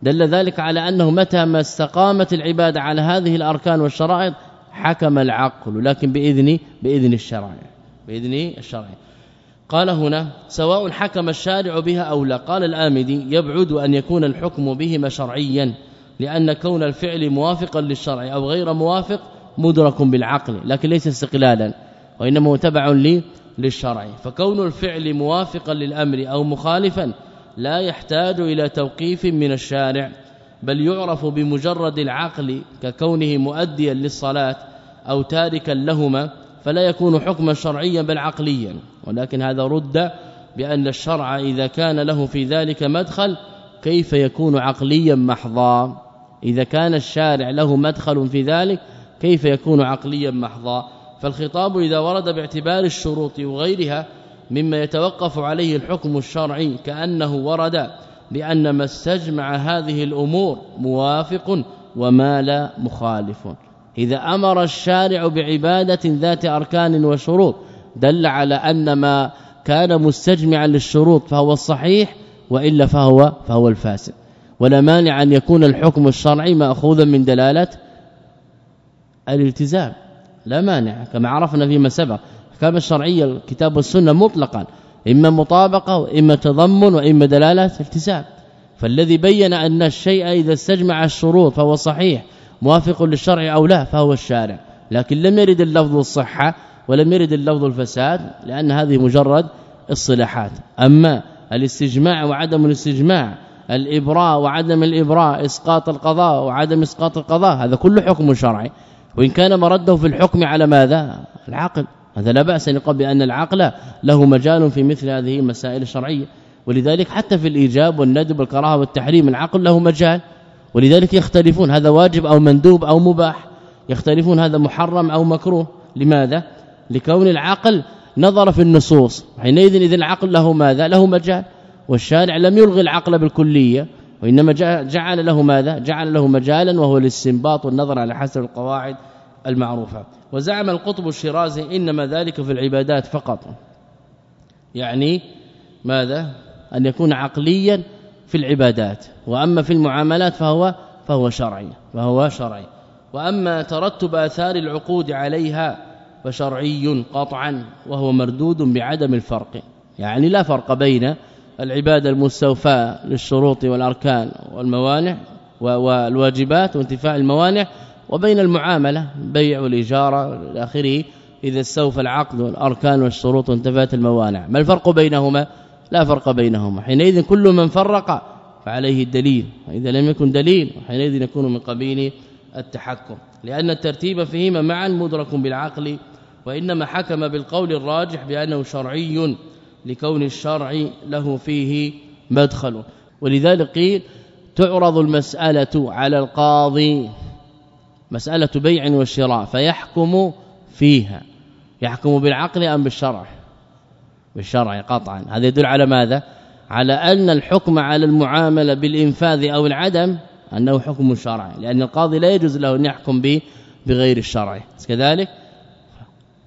دل ذلك على أنه متى ما استقامت العبادة على هذه الأركان والشرائط حكم العقل لكن باذن بإذن الشرع. بإذن الشرع. قال هنا سواء حكم الشارع بها أو لا. قال الآمدي يبعد أن يكون الحكم بهما شرعيا لأن كون الفعل موافقا للشرع أو غير موافق مدرك بالعقل لكن ليس استقلالا. وإنما هو تبع للشرع. فكون الفعل موافقا للأمر أو مخالفا لا يحتاج إلى توقيف من الشارع بل يعرف بمجرد العقل ككونه مؤديا للصلاة أو تاركا لهما فلا يكون حكما شرعيا بل عقليا. ولكن هذا رد بأن الشرع إذا كان له في ذلك مدخل كيف يكون عقليا محضا؟ إذا كان الشارع له مدخل في ذلك كيف يكون عقليا محضا؟ فالخطاب إذا ورد باعتبار الشروط وغيرها مما يتوقف عليه الحكم الشرعي كأنه ورد بأن ما استجمع هذه الأمور موافق وما لا مخالف. إذا أمر الشارع بعبادة ذات أركان وشروط دل على أن ما كان مستجمعا للشروط فهو الصحيح وإلا فهو فهو الفاسد. ولا مانع أن يكون الحكم الشرعي ماخوذا من دلالة الالتزام. لا مانع كما عرفنا فيما سبق. الاحكام الشرعية الكتاب والسنة مطلقا. إما مطابقة وإما تضمن وإما دلالة التزام فالذي بين أن الشيء إذا استجمع الشروط فهو صحيح موافق للشرع أو لا فهو الشارع. لكن لم يرد اللفظ الصحة ولم يرد اللفظ الفساد لأن هذه مجرد الصلاحات أما الاستجماع وعدم الاستجماع الإبراء وعدم الإبراء إسقاط القضاء وعدم إسقاط القضاء هذا كله حكم شرعي. وإن كان مرده في الحكم على ماذا؟ العقل. هذا لا بأس أن يقال بأن العقل له مجال في مثل هذه المسائل الشرعية. ولذلك حتى في الإيجاب والندب والكراهة والتحريم العقل له مجال. ولذلك يختلفون هذا واجب أو مندوب أو مباح. يختلفون هذا محرم أو مكروه. لماذا؟ لكون العقل نظر في النصوص. حينئذ إذا العقل له ماذا؟ له مجال. والشارع لم يلغي العقل بالكلية. وإنما جعل له ماذا؟ جعل له مجالا وهو الاستنباط والنظر على حسب القواعد المعروفة. وزعم القطب الشيرازي إنما ذلك في العبادات فقط. يعني ماذا؟ أن يكون عقليا في العبادات. وأما في المعاملات فهو فهو شرعي فهو شرعي. وأما ترتب آثار العقود عليها فشرعي قطعا وهو مردود بعدم الفرق. يعني لا فرق بين العبادة المستوفاة للشروط والأركان والموانع والواجبات وانتفاء الموانع وبين المعاملة بيع والاجاره إلى آخره. إذا استوفى العقد والأركان والشروط وانتفت الموانع. ما الفرق بينهما؟ لا فرق بينهما. حينئذ كل من فرق فعليه الدليل. وإذا لم يكن دليل حينئذ يكون من قبيل التحكم. لأن الترتيب فيهما معا مدرك بالعقل وإنما حكم بالقول الراجح بأنه شرعي. لكون الشرع له فيه مدخل. ولذلك قيل تعرض المسألة على القاضي مسألة بيع وشراء فيحكم فيها. يحكم بالعقل أم بالشرع؟ بالشرع قطعا. هذا يدل على ماذا؟ على أن الحكم على المعاملة بالإنفاذ أو العدم أنه حكم شرعي لأن القاضي لا يجوز له أن يحكم به بغير الشرع. كذلك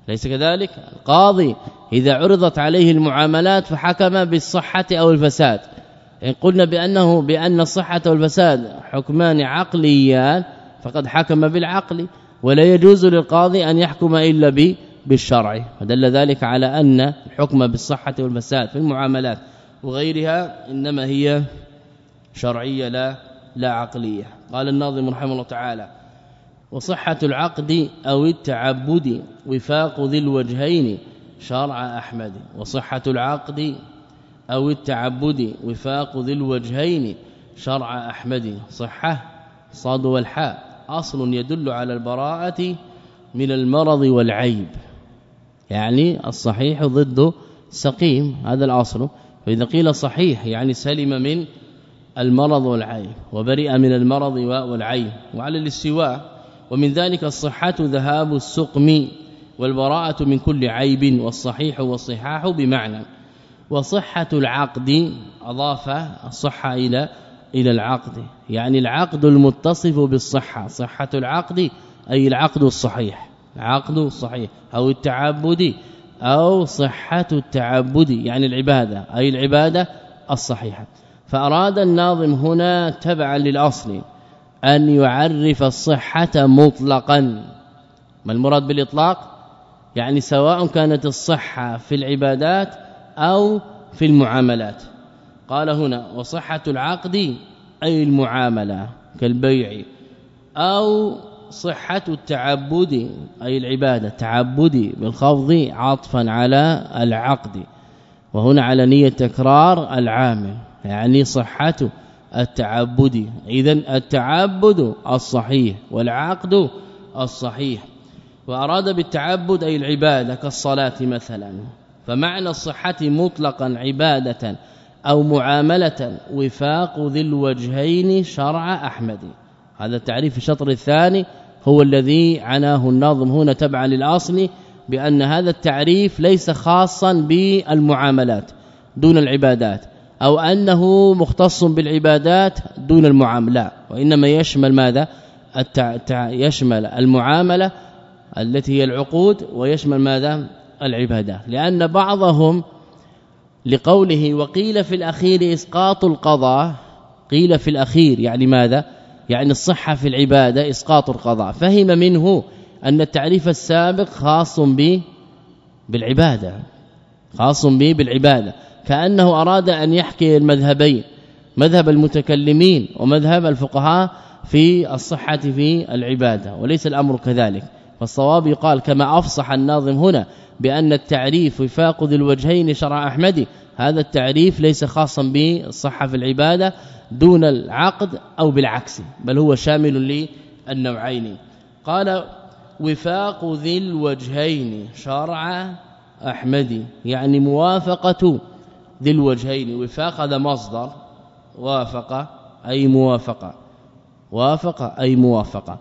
ليس كذلك؟ القاضي إذا عرضت عليه المعاملات فحكم بالصحة أو الفساد. إن قلنا بانه بأن الصحة والفساد حكمان عقليان فقد حكم بالعقل ولا يجوز للقاضي أن يحكم إلا به بالشرع. ودل ذلك على أن الحكم بالصحة والفساد في المعاملات وغيرها إنما هي شرعية لا لا عقلية. قال الناظم رحمه الله تعالى وصحة العقد أو التعبد وفاق ذي الوجهين شرع أحمد. وصحة العقد أو التعبد وفاق ذي الوجهين شرع أحمد. صحة صاد والحاء. أصل يدل على البراءة من المرض والعيب. يعني الصحيح ضد سقيم هذا الأصل. فإذا قيل صحيح يعني سلم من المرض والعيب وبرئ من المرض والعيب. وعلى الاستواء ومن ذلك الصحة ذهاب السقم والبراءة من كل عيب والصحيح والصحاح بمعنى. وصحة العقد أضاف الصحة إلى إلى العقد. يعني العقد المتصف بالصحة. صحة العقد أي العقد الصحيح. العقد الصحيح. أو التعبد أو صحة التعبد. يعني العبادة أي العبادة الصحيحة. فأراد الناظم هنا تبعا للأصل. أن يعرف الصحة مطلقا. ما المراد بالإطلاق؟ يعني سواء كانت الصحة في العبادات أو في المعاملات. قال هنا وصحة العقد أي المعاملة كالبيع أو صحة التعبد أي العبادة تعبدي بالخفض عطفا على العقد. وهنا على نية تكرار العامل يعني صحة التعبد. اذا التعبد الصحيح والعقد الصحيح. وأراد بالتعبد أي العبادة كالصلاة مثلا. فمعنى الصحة مطلقا عبادة أو معاملة وفاق ذي الوجهين شرع أحمد. هذا التعريف الشطر الثاني هو الذي عناه الناظم هنا تبعا للأصل بأن هذا التعريف ليس خاصا بالمعاملات دون العبادات. أو أنه مختص بالعبادات دون المعاملات وإنما يشمل ماذا. يشمل المعاملة التي هي العقود ويشمل ماذا؟ العبادات. لأن بعضهم لقوله وقيل في الأخير إسقاط القضاء قيل في الأخير يعني ماذا؟ يعني الصحة في العبادة إسقاط القضاء. فهم منه أن التعريف السابق خاص به بالعبادة خاص به بالعبادة. كأنه أراد أن يحكي المذهبين مذهب المتكلمين ومذهب الفقهاء في الصحة في العبادة وليس الأمر كذلك. فالصواب يقال كما أفصح الناظم هنا بأن التعريف وفاق ذي الوجهين شرع احمدي هذا التعريف ليس خاصا بالصحة في العبادة دون العقد أو بالعكس بل هو شامل للنوعين. قال وفاق ذي الوجهين شرع احمدي يعني موافقة ذي الوجهين وفاق هذا مصدر وافق أي موافقه وافق أي موافقه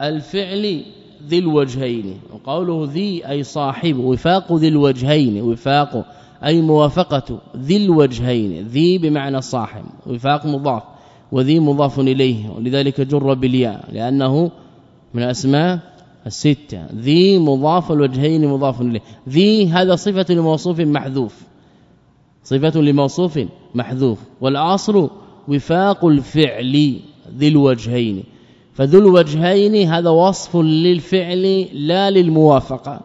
الفعل ذي الوجهين وقوله ذي أي صاحب وفاق ذي الوجهين وفاق أي موافقة ذي الوجهين. ذي بمعنى صاحب وفاق مضاف وذي مضاف إليه. ولذلك جر بالياء لأنه من اسماء الستة. ذي مضاف الوجهين مضاف إليه. ذي هذا صفة لموصوف محذوف. صفة لموصوف محذوف والأصل وفاق الفعل ذي الوجهين. فذو الوجهين هذا وصف للفعل لا للموافقة.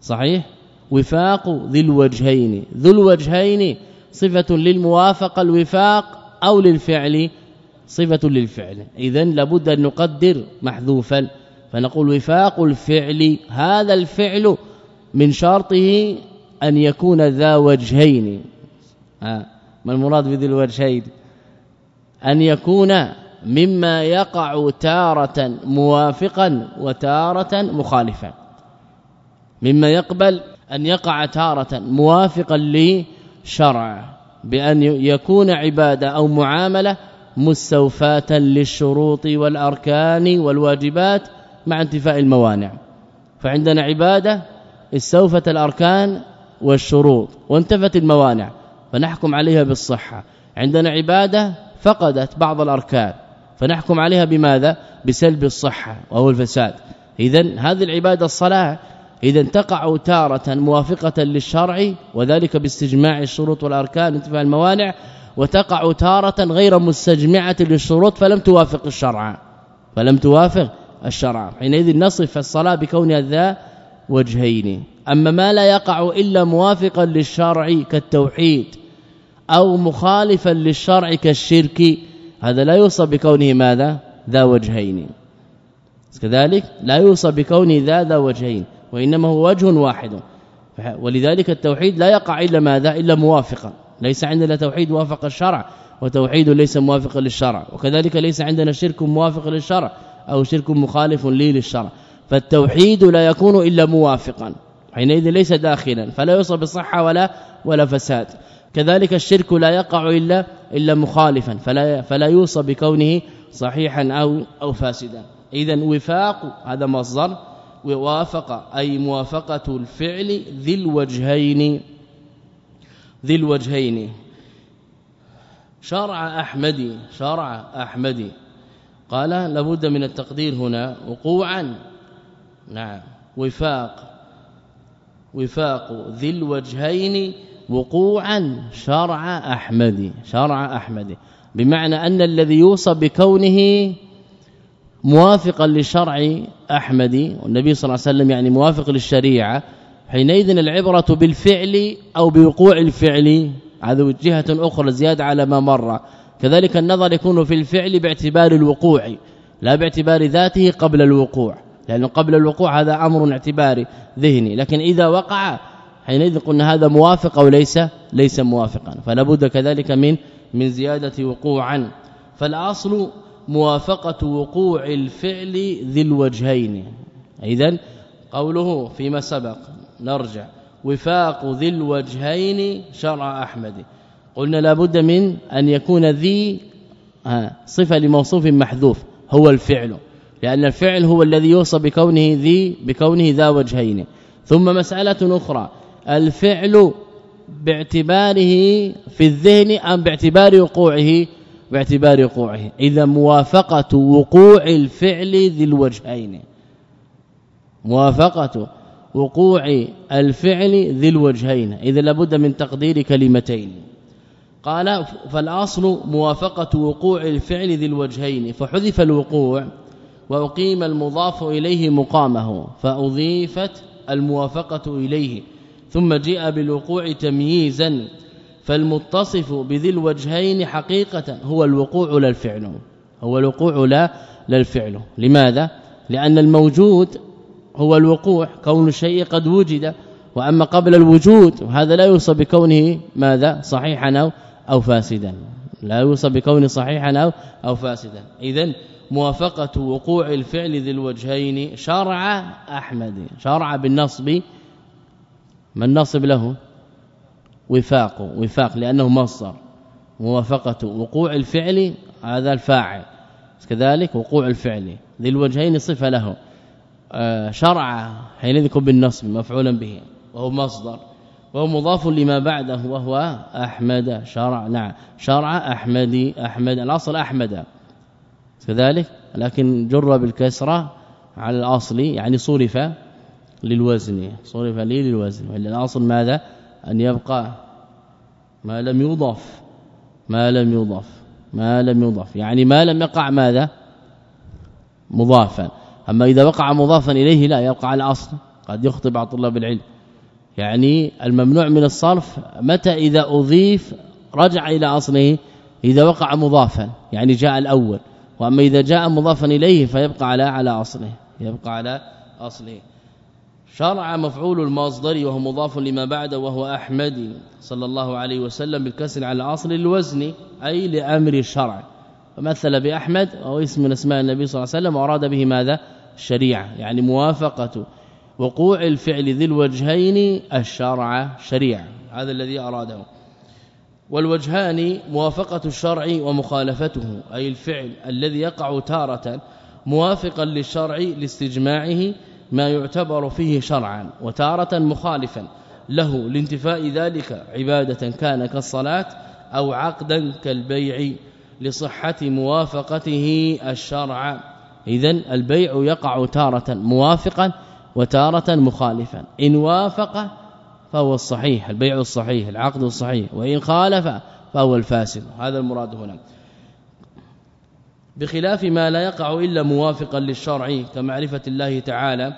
صحيح؟ وفاق ذي الوجهين. ذو الوجهين صفة للموافقة الوفاق أو للفعل صفة للفعل. اذا لابد أن نقدر محذوفا. فنقول وفاق الفعل هذا الفعل من شرطه أن يكون ذا وجهين. ما المراد بذي الوجهين؟ أن يكون مما يقع تارة موافقا وتارة مخالفا. مما يقبل أن يقع تارة موافقا لشرع بأن يكون عبادة أو معاملة مستوفاة للشروط والأركان والواجبات مع انتفاء الموانع. فعندنا عبادة استوفت الأركان والشروط وانتفت الموانع فنحكم عليها بالصحة. عندنا عبادة فقدت بعض الأركان فنحكم عليها بماذا؟ بسلب الصحة وهو الفساد. اذا هذه العبادة الصلاه اذا تقع تارة موافقة للشرع وذلك باستجماع الشروط والأركان انتفاء الموانع وتقع تارة غير مستجمعة للشروط فلم توافق الشرع. فلم توافق الشرع. حينئذ نصف الصلاة بكونها ذا وجهين. أما ما لا يقع إلا موافقا للشرع كالتوحيد أو مخالفا للشرع كالشرك هذا لا يوصف بكونه ماذا؟ ذا وجهين. كذلك لا يوصف بكونه ذا ذا وجهين وإنما هو وجه واحد. ولذلك التوحيد لا يقع إلا ماذا؟ إلا موافقا. ليس عندنا توحيد وافق الشرع وتوحيد ليس موافقا للشرع. وكذلك ليس عندنا شرك موافق للشرع أو شرك مخالف لي للشرع. فالتوحيد لا يكون إلا موافقا. حينئذ ليس داخلا فلا يوصف بالصحه ولا ولا فساد. كذلك الشرك لا يقع إلا إلا مخالفا فلا فلا يوصف بكونه صحيحا أو أو فاسدا. اذا وفاق هذا مصدر ووافق أي موافقة الفعل ذي الوجهين ذي الوجهين. شرع احمدي شرع احمدي قال لابد من التقدير هنا وقوعا. نعم. وفاق. وفاق ذي الوجهين وقوعا شرع أحمد شرع أحمد. بمعنى أن الذي يوصى بكونه موافقا لشرع أحمد والنبي صلى الله عليه وسلم يعني موافق للشريعة حينئذ العبرة بالفعل أو بوقوع الفعل هذا جهة أخرى زيادة على ما مر. كذلك النظر يكون في الفعل باعتبار الوقوع لا باعتبار ذاته قبل الوقوع. لأنه قبل الوقوع هذا أمر اعتباري ذهني. لكن إذا وقع حينئذ قلنا هذا موافق أو ليس ليس موافقا. فلا بد كذلك من من زيادة وقوعا. فالأصل موافقة وقوع الفعل ذي الوجهين. إذا قوله فيما سبق نرجع. وفاق ذي الوجهين شرع أحمد. قلنا لابد من أن يكون ذي صفة لموصوف محذوف هو الفعل. لأن الفعل هو الذي يوصى بكونه ذي بكونه ذا وجهين. ثم مسألة أخرى. الفعل باعتباره في الذهن أم باعتبار وقوعه؟ باعتبار وقوعه. إذا موافقة وقوع الفعل ذي الوجهين. موافقة وقوع الفعل ذي الوجهين. إذا لابد من تقدير كلمتين. قال فالأصل موافقة وقوع الفعل ذي الوجهين. فحذف الوقوع وأقيم المضاف إليه مقامه فأضيفت الموافقة إليه ثم جاء بالوقوع تمييزا فالمتصف بذي الوجهين حقيقة هو الوقوع لا الفعل هو الوقوع لا للفعل لماذا؟ لأن الموجود هو الوقوع كون الشيء قد وجد وأما قبل الوجود هذا لا يوصف بكونه ماذا؟ صحيحا أو أو فاسدا. لا يوصف بكونه صحيحا أو أو فاسدا. اذا موافقة وقوع الفعل ذي الوجهين شرع أحمد شرع بالنصب ما النصب له؟ وفاق وفاق لأنه مصدر. موافقة وقوع الفعل هذا الفاعل. كذلك وقوع الفعل ذي الوجهين صفة له. آه، شرع حينئذ يكون بالنصب مفعولا به وهو مصدر وهو مضاف لما بعده وهو أحمد شرع نعم شرع احمدي أحمد الأصل أحمد. كذلك لكن جر بالكسرة على الأصل يعني صرف للوزن صرف لي للوزن. وإلا الأصل ماذا؟ أن يبقى ما لم يضاف ما لم يضاف ما لم يضاف. يعني ما لم يقع ماذا؟ مضافا. أما إذا وقع مضافا إليه لا يبقى على الأصل. قد يخطئ بعض طلاب العلم. يعني الممنوع من الصرف متى إذا أضيف رجع إلى أصله؟ إذا وقع مضافا. يعني جاء الأول. وأما إذا جاء مضافا إليه فيبقى على على أصله يبقى على أصله. شرع مفعول المصدر وهو مضاف لما بعد وهو أحمد صلى الله عليه وسلم بالكسر على أصل الوزن أي لأمر الشرع. فمثل بأحمد وهو اسم من أسماء النبي صلى الله عليه وسلم وأراد به ماذا؟ الشريعة يعني موافقة وقوع الفعل ذي الوجهين الشرع شريعة هذا الذي أراده. والوجهان موافقة الشرع ومخالفته أي الفعل الذي يقع تارة موافقا للشرع لاستجماعه ما يعتبر فيه شرعا وتارة مخالفا له لانتفاء ذلك عبادة كان كالصلاة أو عقدا كالبيع لصحة موافقته الشرع. اذا البيع يقع تارة موافقا وتارة مخالفا. إن وافق فهو الصحيح البيع الصحيح العقد الصحيح وإن خالف فهو الفاسد. هذا المراد هنا. بخلاف ما لا يقع إلا موافقا للشرع كمعرفة الله تعالى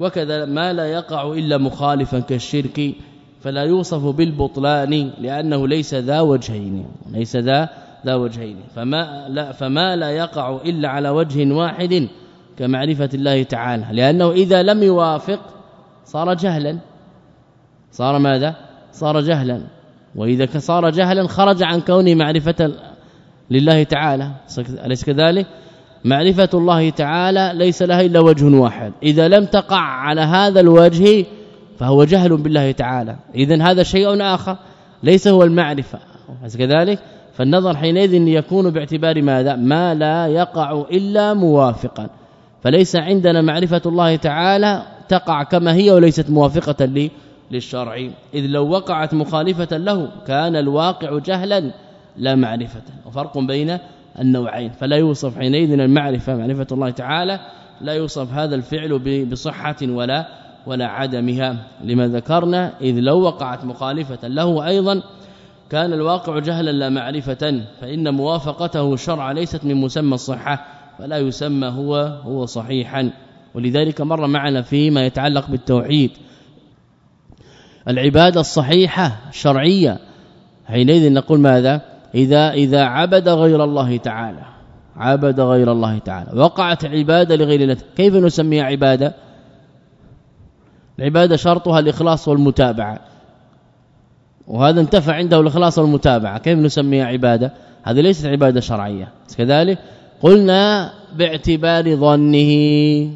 وكذا ما لا يقع إلا مخالفا كالشرك فلا يوصف بالبطلان لأنه ليس ذا وجهين ليس ذا ذا وجهين. فما لا فما لا يقع إلا على وجه واحد كمعرفة الله تعالى لأنه إذا لم يوافق صار جهلا. صار ماذا؟ صار جهلا. وإذا صار جهلا خرج عن كونه معرفة لله تعالى. أليس كذلك؟ معرفة الله تعالى ليس لها إلا وجه واحد. إذا لم تقع على هذا الوجه فهو جهل بالله تعالى. اذا هذا شيء آخر ليس هو المعرفة. أليس كذلك؟ فالنظر حينئذ يكون باعتبار ماذا؟ ما لا يقع إلا موافقا. فليس عندنا معرفة الله تعالى تقع كما هي وليست موافقة لي للشرع. إذ لو وقعت مخالفة له كان الواقع جهلا لا معرفة. وفرق بين النوعين. فلا يوصف حينئذ المعرفة معرفة الله تعالى لا يوصف هذا الفعل بصحة ولا ولا عدمها. لما ذكرنا إذ لو وقعت مخالفة له أيضا كان الواقع جهلا لا معرفة. فإن موافقته الشرع ليست من مسمى الصحة فلا يسمى هو هو صحيحا. ولذلك مر معنا فيما يتعلق بالتوحيد. العبادة الصحيحة الشرعيه حينئذ نقول ماذا؟ إذا إذا عبد غير الله تعالى عبد غير الله تعالى وقعت عباده لغير الله كيف نسميها عبادة؟ العبادة شرطها الإخلاص والمتابعة. وهذا انتفع عنده الإخلاص والمتابعة. كيف نسميها عبادة؟ هذه ليست عبادة شرعية. كذلك قلنا باعتبار ظنه.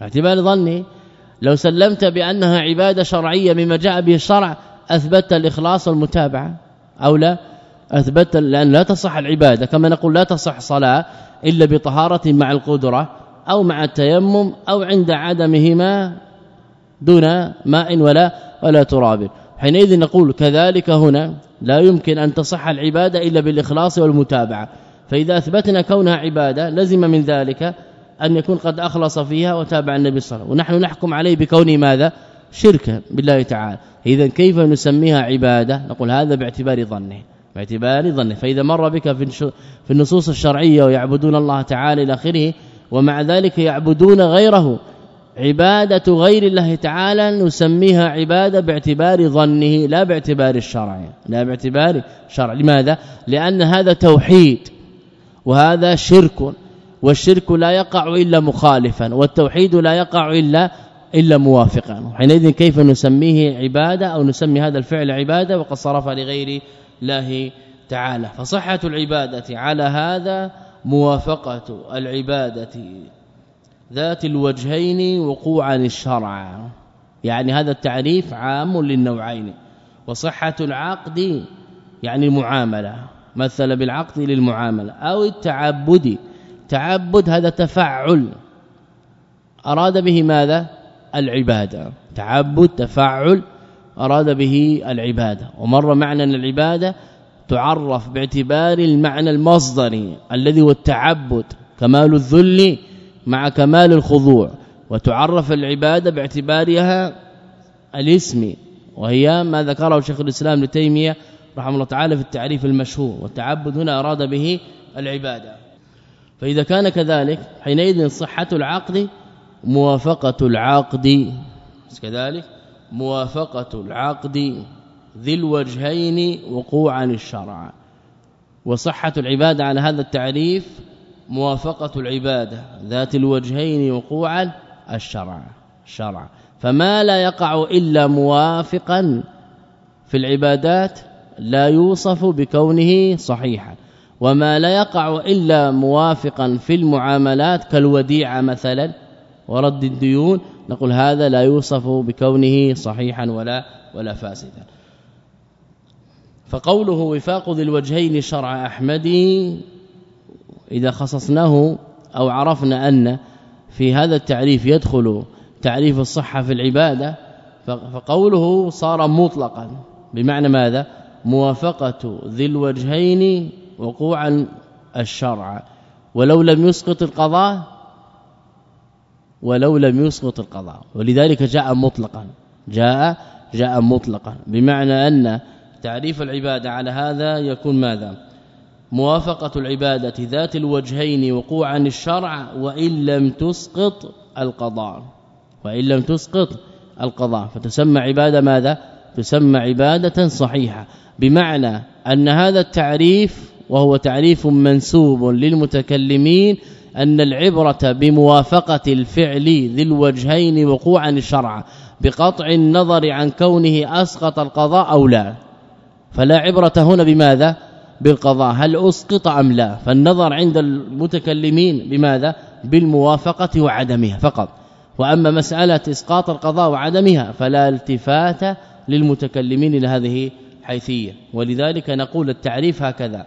باعتبار ظنه. لو سلمت بأنها عبادة شرعية مما جاء به الشرع اثبت الإخلاص والمتابعة. أو لا اثبت لأن لا تصح العبادة. كما نقول لا تصح صلاة إلا بطهارة مع القدرة أو مع التيمم أو عند عدمهما دون ماء ولا ولا تراب. حينئذ نقول كذلك هنا لا يمكن أن تصح العبادة إلا بالإخلاص والمتابعة. فإذا أثبتنا كونها عبادة لزم من ذلك أن يكون قد أخلص فيها وتابع النبي صلى الله عليه وسلم. ونحن نحكم عليه بكونه ماذا؟ شركا بالله تعالى. إذا كيف نسميها عبادة؟ نقول هذا باعتبار ظنه. باعتبار ظنه. فإذا مر بك في النصوص الشرعية ويعبدون الله تعالى إلى آخره ومع ذلك يعبدون غيره عبادة غير الله تعالى نسميها عبادة باعتبار ظنه لا باعتبار الشرع. لا باعتبار الشرع لماذا؟ لأن هذا توحيد وهذا شرك. والشرك لا يقع إلا مخالفا والتوحيد لا يقع إلا إلا موافقا. حينئذ كيف نسميه عبادة أو نسمي هذا الفعل عبادة؟ وقد صرف لغير الله تعالى. فصحة العبادة على هذا موافقة العبادة ذات الوجهين وقوعا الشرع. يعني هذا التعريف عام للنوعين. وصحة العقد يعني المعاملة مثل بالعقد للمعاملة أو التعبد تعبد هذا تفعل أراد به ماذا؟ العبادة. تعبد تفعل أراد به العبادة. ومر معنى ان العبادة تعرف باعتبار المعنى المصدري الذي هو التعبد كمال الذل مع كمال الخضوع. وتعرف العبادة باعتبارها الاسم وهي ما ذكره شيخ الإسلام لتيمية رحمه الله تعالى في التعريف المشهور. والتعبد هنا أراد به العبادة. فإذا كان كذلك حينئذ صحة العقد موافقة العقد. كذلك موافقة العقد ذي الوجهين وقوعا الشرع وصحة العبادة على هذا التعريف موافقة العبادة ذات الوجهين وقوعا الشرع. شرع. فما لا يقع إلا موافقا في العبادات لا يوصف بكونه صحيحا. وما لا يقع إلا موافقا في المعاملات كالوديعة مثلا. ورد الديون نقول هذا لا يوصف بكونه صحيحا ولا ولا فاسدا. فقوله وفاق ذي الوجهين شرع احمدي إذا خصصناه أو عرفنا أن في هذا التعريف يدخل تعريف الصحة في العبادة فقوله صار مطلقا. بمعنى ماذا؟ موافقة ذي الوجهين وقوعا الشرع. ولو لم يسقط القضاء ولو لم يسقط القضاء. ولذلك جاء مطلقا. جاء جاء مطلقا. بمعنى أن تعريف العبادة على هذا يكون ماذا؟ موافقة العبادة ذات الوجهين وقوعا الشرع وإن لم تسقط القضاء. وإن لم تسقط القضاء. فتسمى عبادة ماذا؟ تسمى عبادة صحيحة. بمعنى أن هذا التعريف وهو تعريف منسوب للمتكلمين أن العبرة بموافقة الفعل ذي الوجهين وقوعا الشرع بقطع النظر عن كونه أسقط القضاء أو لا. فلا عبرة هنا بماذا؟ بالقضاء هل أسقط أم لا؟ فالنظر عند المتكلمين بماذا؟ بالموافقة وعدمها فقط. وأما مسألة إسقاط القضاء وعدمها فلا التفات للمتكلمين إلى هذه حيثيه ولذلك نقول التعريف هكذا.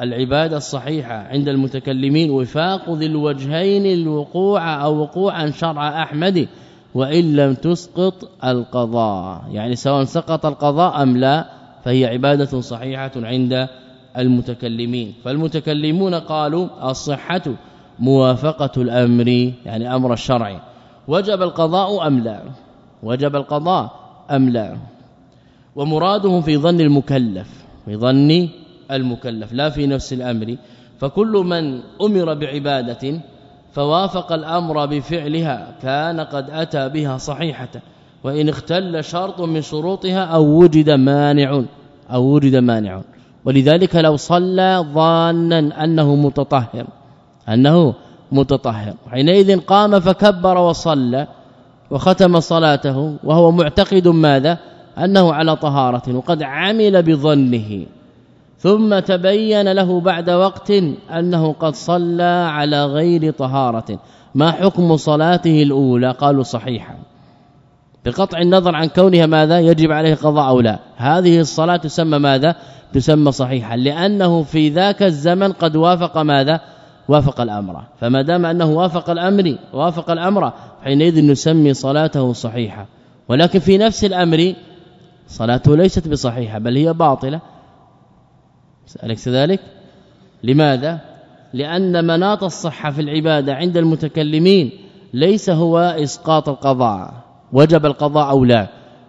العبادة الصحيحة عند المتكلمين وفاق ذي الوجهين الوقوع أو وقوعا شرع أحمد وإن لم تسقط القضاء. يعني سواء سقط القضاء أم لا فهي عبادة صحيحة عند المتكلمين. فالمتكلمون قالوا الصحة موافقة الأمر يعني أمر الشرع. وجب القضاء أم لا؟ وجب القضاء أم لا؟ ومرادهم في ظن المكلف في ظن المكلف لا في نفس الأمر. فكل من أمر بعبادة فوافق الأمر بفعلها كان قد أتى بها صحيحة. وإن اختل شرط من شروطها أو وجد مانع أو وجد مانع. ولذلك لو صلى ظانا أنه متطهر أنه متطهر. حينئذ قام فكبر وصلى وختم صلاته وهو معتقد ماذا؟ أنه على طهارة وقد عمل بظنه. ثم تبين له بعد وقت أنه قد صلى على غير طهارة. ما حكم صلاته الأولى؟ قالوا صحيحا بقطع النظر عن كونها ماذا؟ يجب عليه قضاء أو لا. هذه الصلاة تسمى ماذا؟ تسمى صحيحا لأنه في ذاك الزمن قد وافق ماذا؟ وافق الأمر. فما دام أنه وافق الأمر وافق الأمر حينئذ نسمي صلاته صحيحة. ولكن في نفس الأمر صلاته ليست بصحيحة بل هي باطلة. أليس ذلك. لماذا؟ لأن مناط الصحة في العبادة عند المتكلمين ليس هو إسقاط القضاء وجب القضاء أو لا.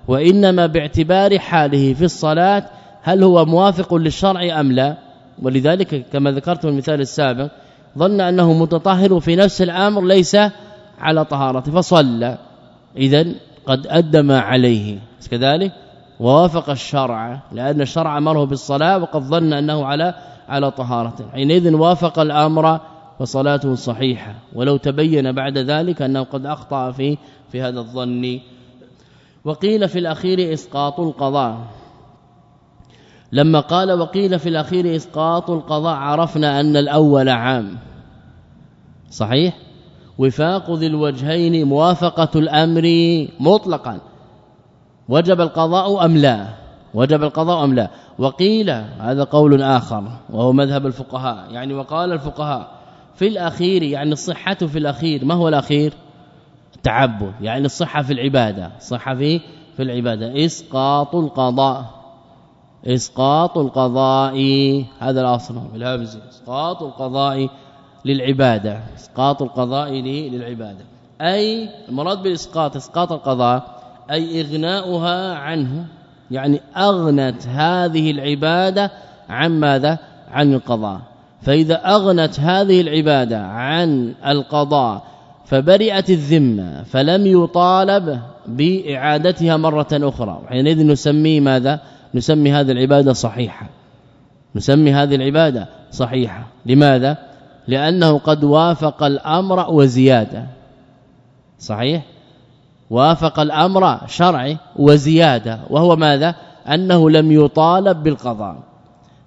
وإنما باعتبار حاله في الصلاة هل هو موافق للشرع أم لا. ولذلك كما ذكرت في المثال السابق ظن أنه متطهر في نفس الأمر ليس على طهارة فصلى. اذا قد أدى ما عليه. كذلك ووافق الشرع لأن الشرع أمره بالصلاة وقد ظن أنه على على طهارة. حينئذ وافق الأمر فصلاته صحيحة. ولو تبين بعد ذلك أنه قد أخطأ في في هذا الظن. وقيل في الأخير إسقاط القضاء. لما قال وقيل في الأخير إسقاط القضاء عرفنا أن الأول عام. صحيح؟ وفاق ذي الوجهين موافقة الأمر مطلقا. وجب القضاء أم لا؟ وجب القضاء أم لا؟ وقيل هذا قول آخر وهو مذهب الفقهاء. يعني وقال الفقهاء في الأخير يعني الصحة في الأخير ما هو الأخير؟ التعبد. يعني الصحة في العبادة. صحة في في العبادة. إسقاط القضاء. إسقاط القضاء. هذا الأصل. بالهمز إسقاط القضاء للعبادة. إسقاط القضاء للعبادة. أي المراد بالإسقاط إسقاط القضاء أي إغناؤها عنه يعني أغنت هذه العبادة عن ماذا؟ عن القضاء. فإذا أغنت هذه العبادة عن القضاء فبرئت الذمة فلم يطالب بإعادتها مرة أخرى. حينئذ نسميه ماذا؟ نسمي هذه العبادة صحيحة. نسمي هذه العبادة صحيحة. لماذا؟ لأنه قد وافق الأمر وزيادة. صحيح؟ وافق الأمر شرعي وزيادة وهو ماذا؟ أنه لم يطالب بالقضاء.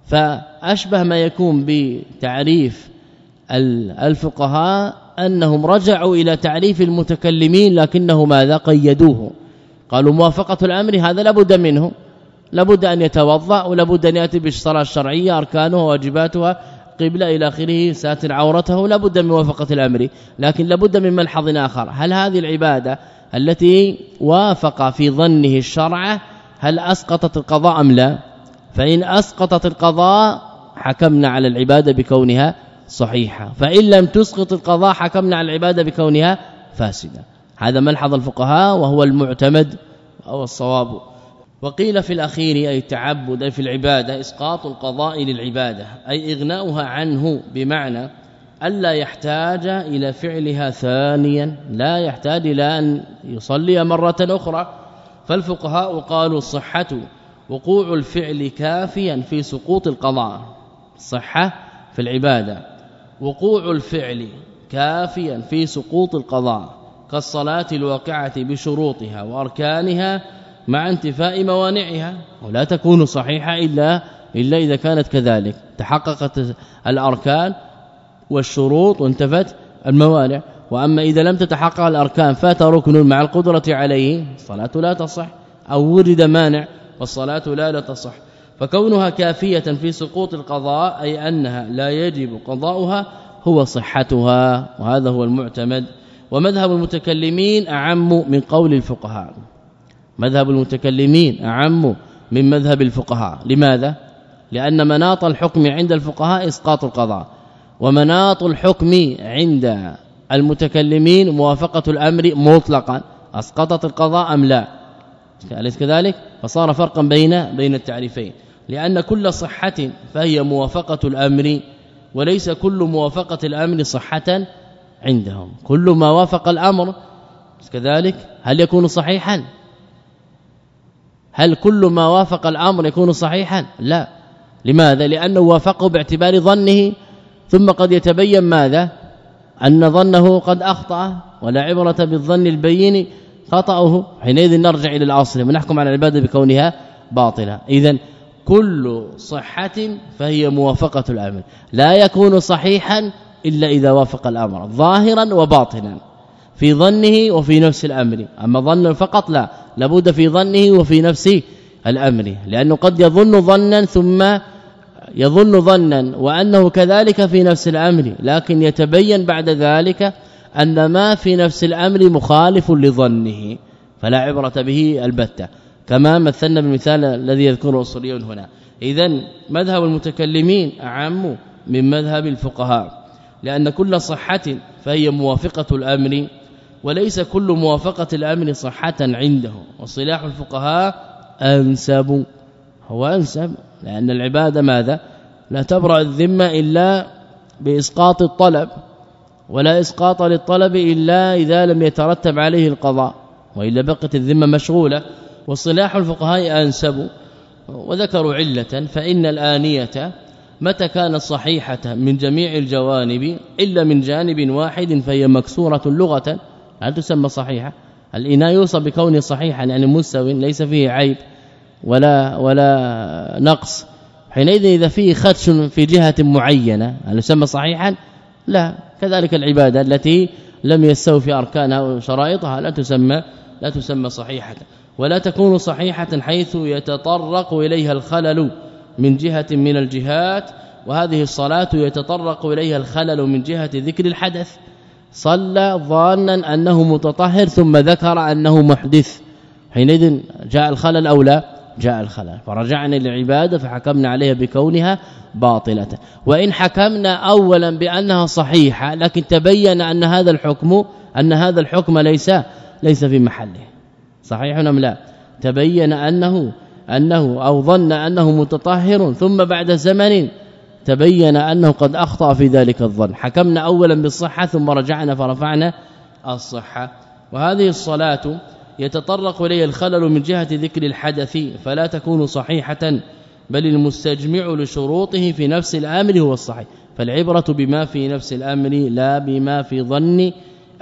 فأشبه ما يكون بتعريف الفقهاء أنهم رجعوا إلى تعريف المتكلمين لكنه ماذا؟ قيدوه. قالوا موافقة الأمر هذا لابد منه. لابد أن يتوضأ ولابد أن يأتي بالصلاة الشرعية اركانها وواجباتها قبلة إلى آخره ساتر عورته لابد من موافقة الأمر. لكن لابد من ملحظ آخر. هل هذه العبادة التي وافق في ظنه الشرع هل أسقطت القضاء أم لا؟ فإن أسقطت القضاء حكمنا على العبادة بكونها صحيحة. فإن لم تسقط القضاء حكمنا على العبادة بكونها فاسدة. هذا ملحظ الفقهاء وهو المعتمد أو الصواب. وقيل في الأخير أي التعبد أي في العبادة إسقاط القضاء للعبادة أي إغناؤها عنه بمعنى ألا يحتاج إلى فعلها ثانيا لا يحتاج إلى أن يصلي مرة أخرى. فالفقهاء قالوا صحة وقوع الفعل كافيا في سقوط القضاء. صحة في العبادة. وقوع الفعل كافيا في سقوط القضاء كالصلاة الواقعة بشروطها وأركانها مع انتفاء موانعها. ولا تكون صحيحة إلا إلا إذا كانت كذلك. تحققت الأركان والشروط وانتفت الموانع. وأما إذا لم تتحقق الأركان فات ركن مع القدرة عليه الصلاة لا تصح. أو وجد مانع والصلاه لا لا تصح. فكونها كافية في سقوط القضاء أي أنها لا يجب قضاؤها هو صحتها. وهذا هو المعتمد. ومذهب المتكلمين أعم من قول الفقهاء. مذهب المتكلمين أعم من مذهب الفقهاء. لماذا؟ لأن مناط الحكم عند الفقهاء إسقاط القضاء. ومناط الحكم عند المتكلمين موافقة الأمر مطلقا. أسقطت القضاء أم لا؟ أليس كذلك؟ فصار فرقا بين بين التعريفين. لأن كل صحة فهي موافقة الأمر وليس كل موافقة الأمر صحة عندهم. كل ما وافق الأمر كذلك؟ هل يكون صحيحا؟ هل كل ما وافق الأمر يكون صحيحا؟ لا. لماذا؟ لأنه وافقه باعتبار ظنه ثم قد يتبين ماذا؟ أن ظنه قد أخطأ ولا عبرة بالظن البين خطأه. حينئذ نرجع إلى الأصل ونحكم على العبادة بكونها باطلة. اذا كل صحة فهي موافقة الأمر. لا يكون صحيحا إلا إذا وافق الأمر ظاهرا وباطنا في ظنه وفي نفس الأمر. أما ظن فقط لا لابد في ظنه وفي نفس الأمر لأنه قد يظن ظنا ثم يظن ظنا وأنه كذلك في نفس الأمر لكن يتبين بعد ذلك أن ما في نفس الأمر مخالف لظنه فلا عبرة به البتة. كما مثلنا بالمثال الذي يذكره الاصوليون هنا. اذا مذهب المتكلمين أعم من مذهب الفقهاء لأن كل صحة فهي موافقة الأمر وليس كل موافقة الأمر صحة عنده. وصلاح الفقهاء أنسب هو أنسب. لأن العبادة ماذا؟ لا تبرأ الذمة إلا بإسقاط الطلب ولا إسقاط للطلب إلا إذا لم يترتب عليه القضاء وإلا بقت الذمة مشغولة وصلاح الفقهاء انسب وذكروا علة فإن الآنية متى كانت صحيحة من جميع الجوانب إلا من جانب واحد فهي مكسورة لغة هل تسمى صحيحة؟ الإناء يوصف بكونه صحيحا يعني مستو ليس فيه عيب. ولا ولا نقص. حينئذ إذا فيه خدش في جهة معينة هل يسمى صحيحا؟ لا. كذلك العبادة التي لم يستوفي أركانها وشرائطها لا تسمى لا تسمى صحيحة. ولا تكون صحيحة حيث يتطرق إليها الخلل من جهة من الجهات وهذه الصلاة يتطرق إليها الخلل من جهة ذكر الحدث. صلى ظانا أنه متطهر ثم ذكر أنه محدث. حينئذ جاء الخلل أو لا؟ جاء الخلل فرجعنا للعبادة فحكمنا عليها بكونها باطلة. وإن حكمنا اولا بأنها صحيحة لكن تبين أن هذا الحكم أن هذا الحكم ليس ليس في محله. صحيح أم لا؟ تبين أنه أنه أو ظن أنه متطهر ثم بعد زمن تبين أنه قد أخطأ في ذلك الظن. حكمنا اولا بالصحة ثم رجعنا فرفعنا الصحة. وهذه الصلاة يتطرق إليه الخلل من جهة ذكر الحدث فلا تكون صحيحة بل المستجمع لشروطه في نفس الأمر هو الصحيح. فالعبرة بما في نفس الأمر لا بما في ظن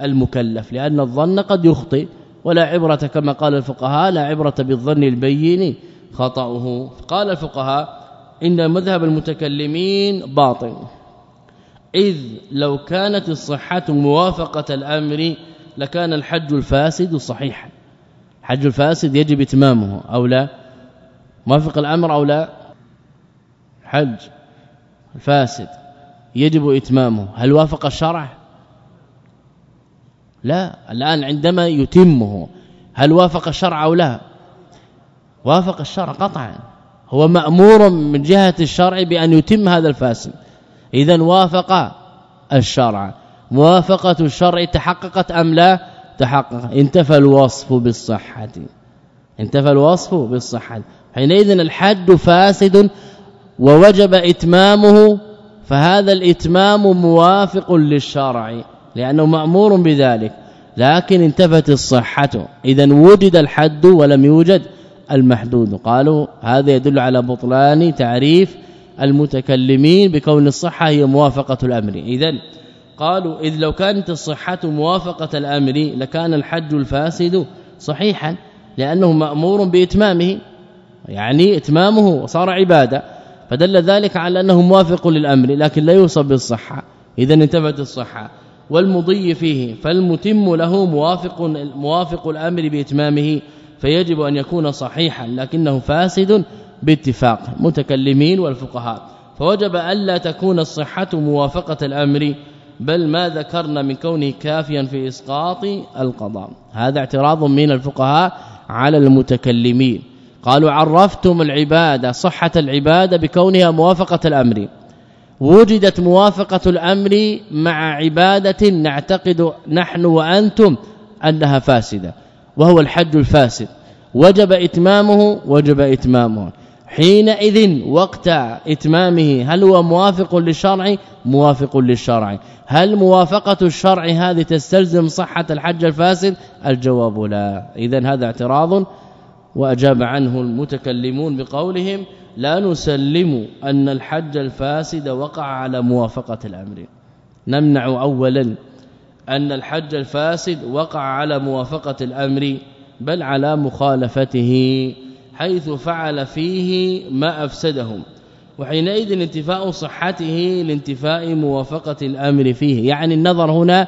المكلف لأن الظن قد يخطئ ولا عبرة كما قال الفقهاء لا عبرة بالظن البين خطأه. قال الفقهاء إن مذهب المتكلمين باطل. إذ لو كانت الصحة موافقة الأمر لكان الحج الفاسد صحيحا. حج الفاسد يجب إتمامه أو لا؟ موافق الأمر أو لا؟ حج الفاسد يجب إتمامه. هل وافق الشرع؟ لا الآن عندما يتمه هل وافق الشرع أو لا؟ وافق الشرع قطعا. هو مأمور من جهة الشرع بأن يتم هذا الفاسد. اذا وافق الشرع. موافقة الشرع تحققت أم لا؟ تحقق انتفى الوصف بالصحة. انتفى الوصف بالصحة. حينئذ الحد فاسد ووجب إتمامه فهذا الإتمام موافق للشرع لأنه مأمور بذلك. لكن انتفت الصحة. اذا وجد الحد ولم يوجد المحدود. قالوا هذا يدل على بطلان تعريف المتكلمين بكون الصحة هي موافقة الأمر. اذا قالوا إذ لو كانت الصحة موافقة الأمر لكان الحج الفاسد صحيحا لأنه مأمور بإتمامه يعني إتمامه صار عبادة فدل ذلك على أنه موافق للأمر لكن لا يوصف بالصحة إذا انتفت الصحة. والمضي فيه فالمتم له موافق موافق الأمر بإتمامه فيجب أن يكون صحيحا لكنه فاسد باتفاق متكلمين والفقهاء. فوجب ألا تكون الصحة موافقة الأمر بل ما ذكرنا من كونه كافيا في إسقاط القضاء. هذا اعتراض من الفقهاء على المتكلمين. قالوا عرفتم العبادة صحة العبادة بكونها موافقة الأمر. وجدت موافقة الأمر مع عبادة نعتقد نحن وأنتم أنها فاسدة وهو الحج الفاسد. وجب إتمامه وجب إتمامه. حينئذ وقت إتمامه هل هو موافق للشرع؟ موافق للشرع. هل موافقة الشرع هذه تستلزم صحة الحج الفاسد؟ الجواب لا. اذا هذا اعتراض وأجاب عنه المتكلمون بقولهم لا نسلم أن الحج الفاسد وقع على موافقة الأمر. نمنع اولا أن الحج الفاسد وقع على موافقة الأمر بل على مخالفته. حيث فعل فيه ما أفسدهم. وحينئذ انتفاء صحته لانتفاء موافقة الأمر فيه. يعني النظر هنا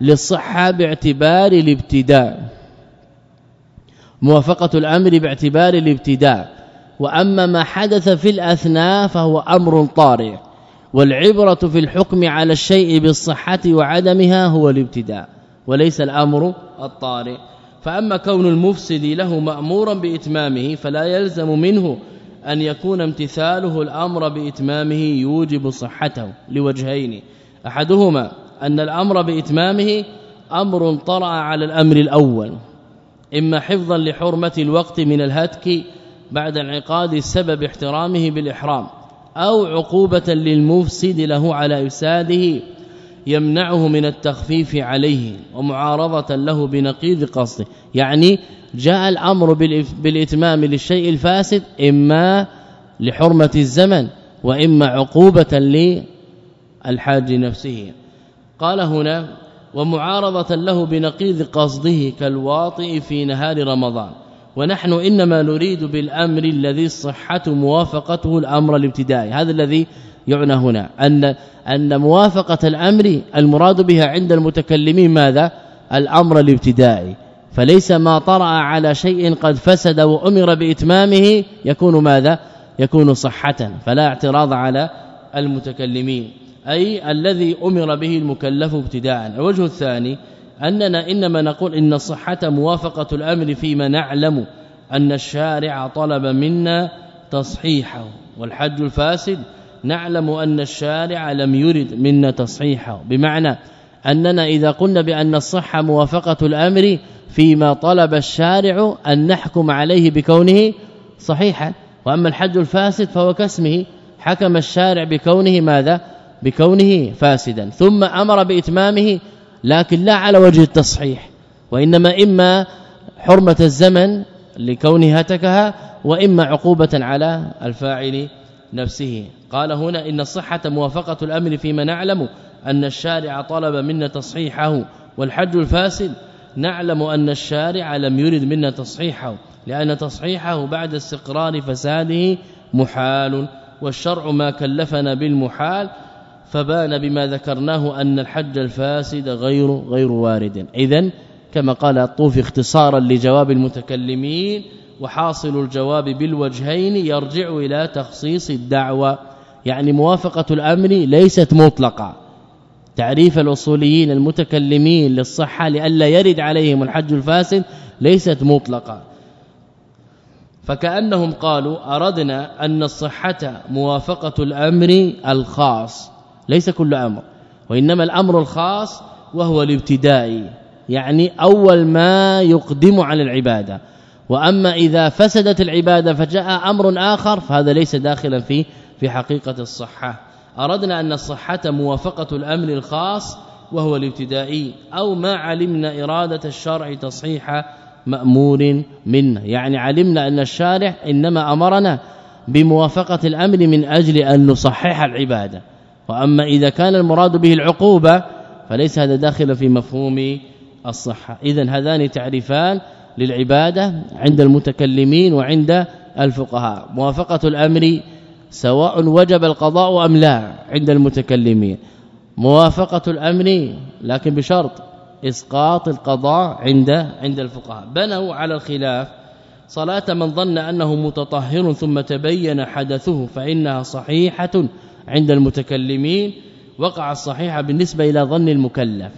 للصحة باعتبار الابتداء. موافقة الأمر باعتبار الابتداء. وأما ما حدث في الأثناء فهو أمر طارئ. والعبرة في الحكم على الشيء بالصحة وعدمها هو الابتداء. وليس الأمر الطارئ. فأما كون المفسد له مأمورا بإتمامه فلا يلزم منه أن يكون امتثاله الأمر بإتمامه يوجب صحته لوجهين. أحدهما أن الأمر بإتمامه أمر طرأ على الأمر الأول إما حفظا لحرمة الوقت من الهتك بعد انعقاد سبب احترامه بالإحرام أو عقوبة للمفسد له على إفساده يمنعه من التخفيف عليه ومعارضة له بنقيض قصده. يعني جاء الأمر بالإتمام للشيء الفاسد إما لحرمة الزمن وإما عقوبة للحاج نفسه. قال هنا ومعارضة له بنقيض قصده كالواطئ في نهار رمضان. ونحن إنما نريد بالأمر الذي الصحة موافقته الأمر الابتدائي. هذا الذي يعنى هنا. أن أن موافقة الأمر المراد بها عند المتكلمين ماذا؟ الأمر الابتدائي. فليس ما طرأ على شيء قد فسد وأمر بإتمامه يكون ماذا؟ يكون صحة. فلا اعتراض على المتكلمين. أي الذي أمر به المكلف ابتداء. الوجه الثاني أننا إنما نقول إن الصحة موافقة الأمر فيما نعلم أن الشارع طلب منا تصحيحه. والحج الفاسد نعلم أن الشارع لم يرد منا تصحيحه بمعنى أننا إذا قلنا بأن الصحة موافقة الأمر فيما طلب الشارع أن نحكم عليه بكونه صحيحا. وأما الحج الفاسد فهو كاسمه. حكم الشارع بكونه ماذا؟ بكونه فاسدا. ثم أمر بإتمامه لكن لا على وجه التصحيح. وإنما إما حرمة الزمن لكونه هتكها وإما عقوبة على الفاعل نفسه. قال هنا إن الصحة موافقة الأمر فيما نعلم أن الشارع طلب منا تصحيحه والحج الفاسد. نعلم أن الشارع لم يرد منا تصحيحه لأن تصحيحه بعد استقرار فساده محال والشرع ما كلفنا بالمحال فبان بما ذكرناه أن الحج الفاسد غير غير وارد. اذا كما قال الطوفي اختصارا لجواب المتكلمين وحاصل الجواب بالوجهين يرجع إلى تخصيص الدعوة. يعني موافقة الأمر ليست مطلقة. تعريف الأصوليين المتكلمين للصحة لئلا يرد عليهم الحج الفاسد ليست مطلقة. فكأنهم قالوا أردنا أن الصحة موافقة الأمر الخاص ليس كل أمر وإنما الأمر الخاص وهو الابتدائي يعني أول ما يقدم على العبادة. وأما إذا فسدت العبادة فجاء أمر آخر فهذا ليس داخلا في في حقيقة الصحة. أردنا أن الصحة موافقة الأمر الخاص وهو الابتدائي أو ما علمنا إرادة الشرع تصحيح مأمور منه يعني علمنا أن الشارع إنما أمرنا بموافقة الأمر من أجل أن نصحح العبادة. وأما إذا كان المراد به العقوبة فليس هذا داخل في مفهوم الصحة. اذا هذان تعريفان للعبادة عند المتكلمين وعند الفقهاء. موافقة الأمر سواء وجب القضاء أم لا عند المتكلمين. موافقة الأمر لكن بشرط إسقاط القضاء عند عند الفقهاء. بنوا على الخلاف صلاة من ظن أنه متطهر ثم تبين حدثه فإنها صحيحة عند المتكلمين. وقع الصحيحه بالنسبة إلى ظن المكلف.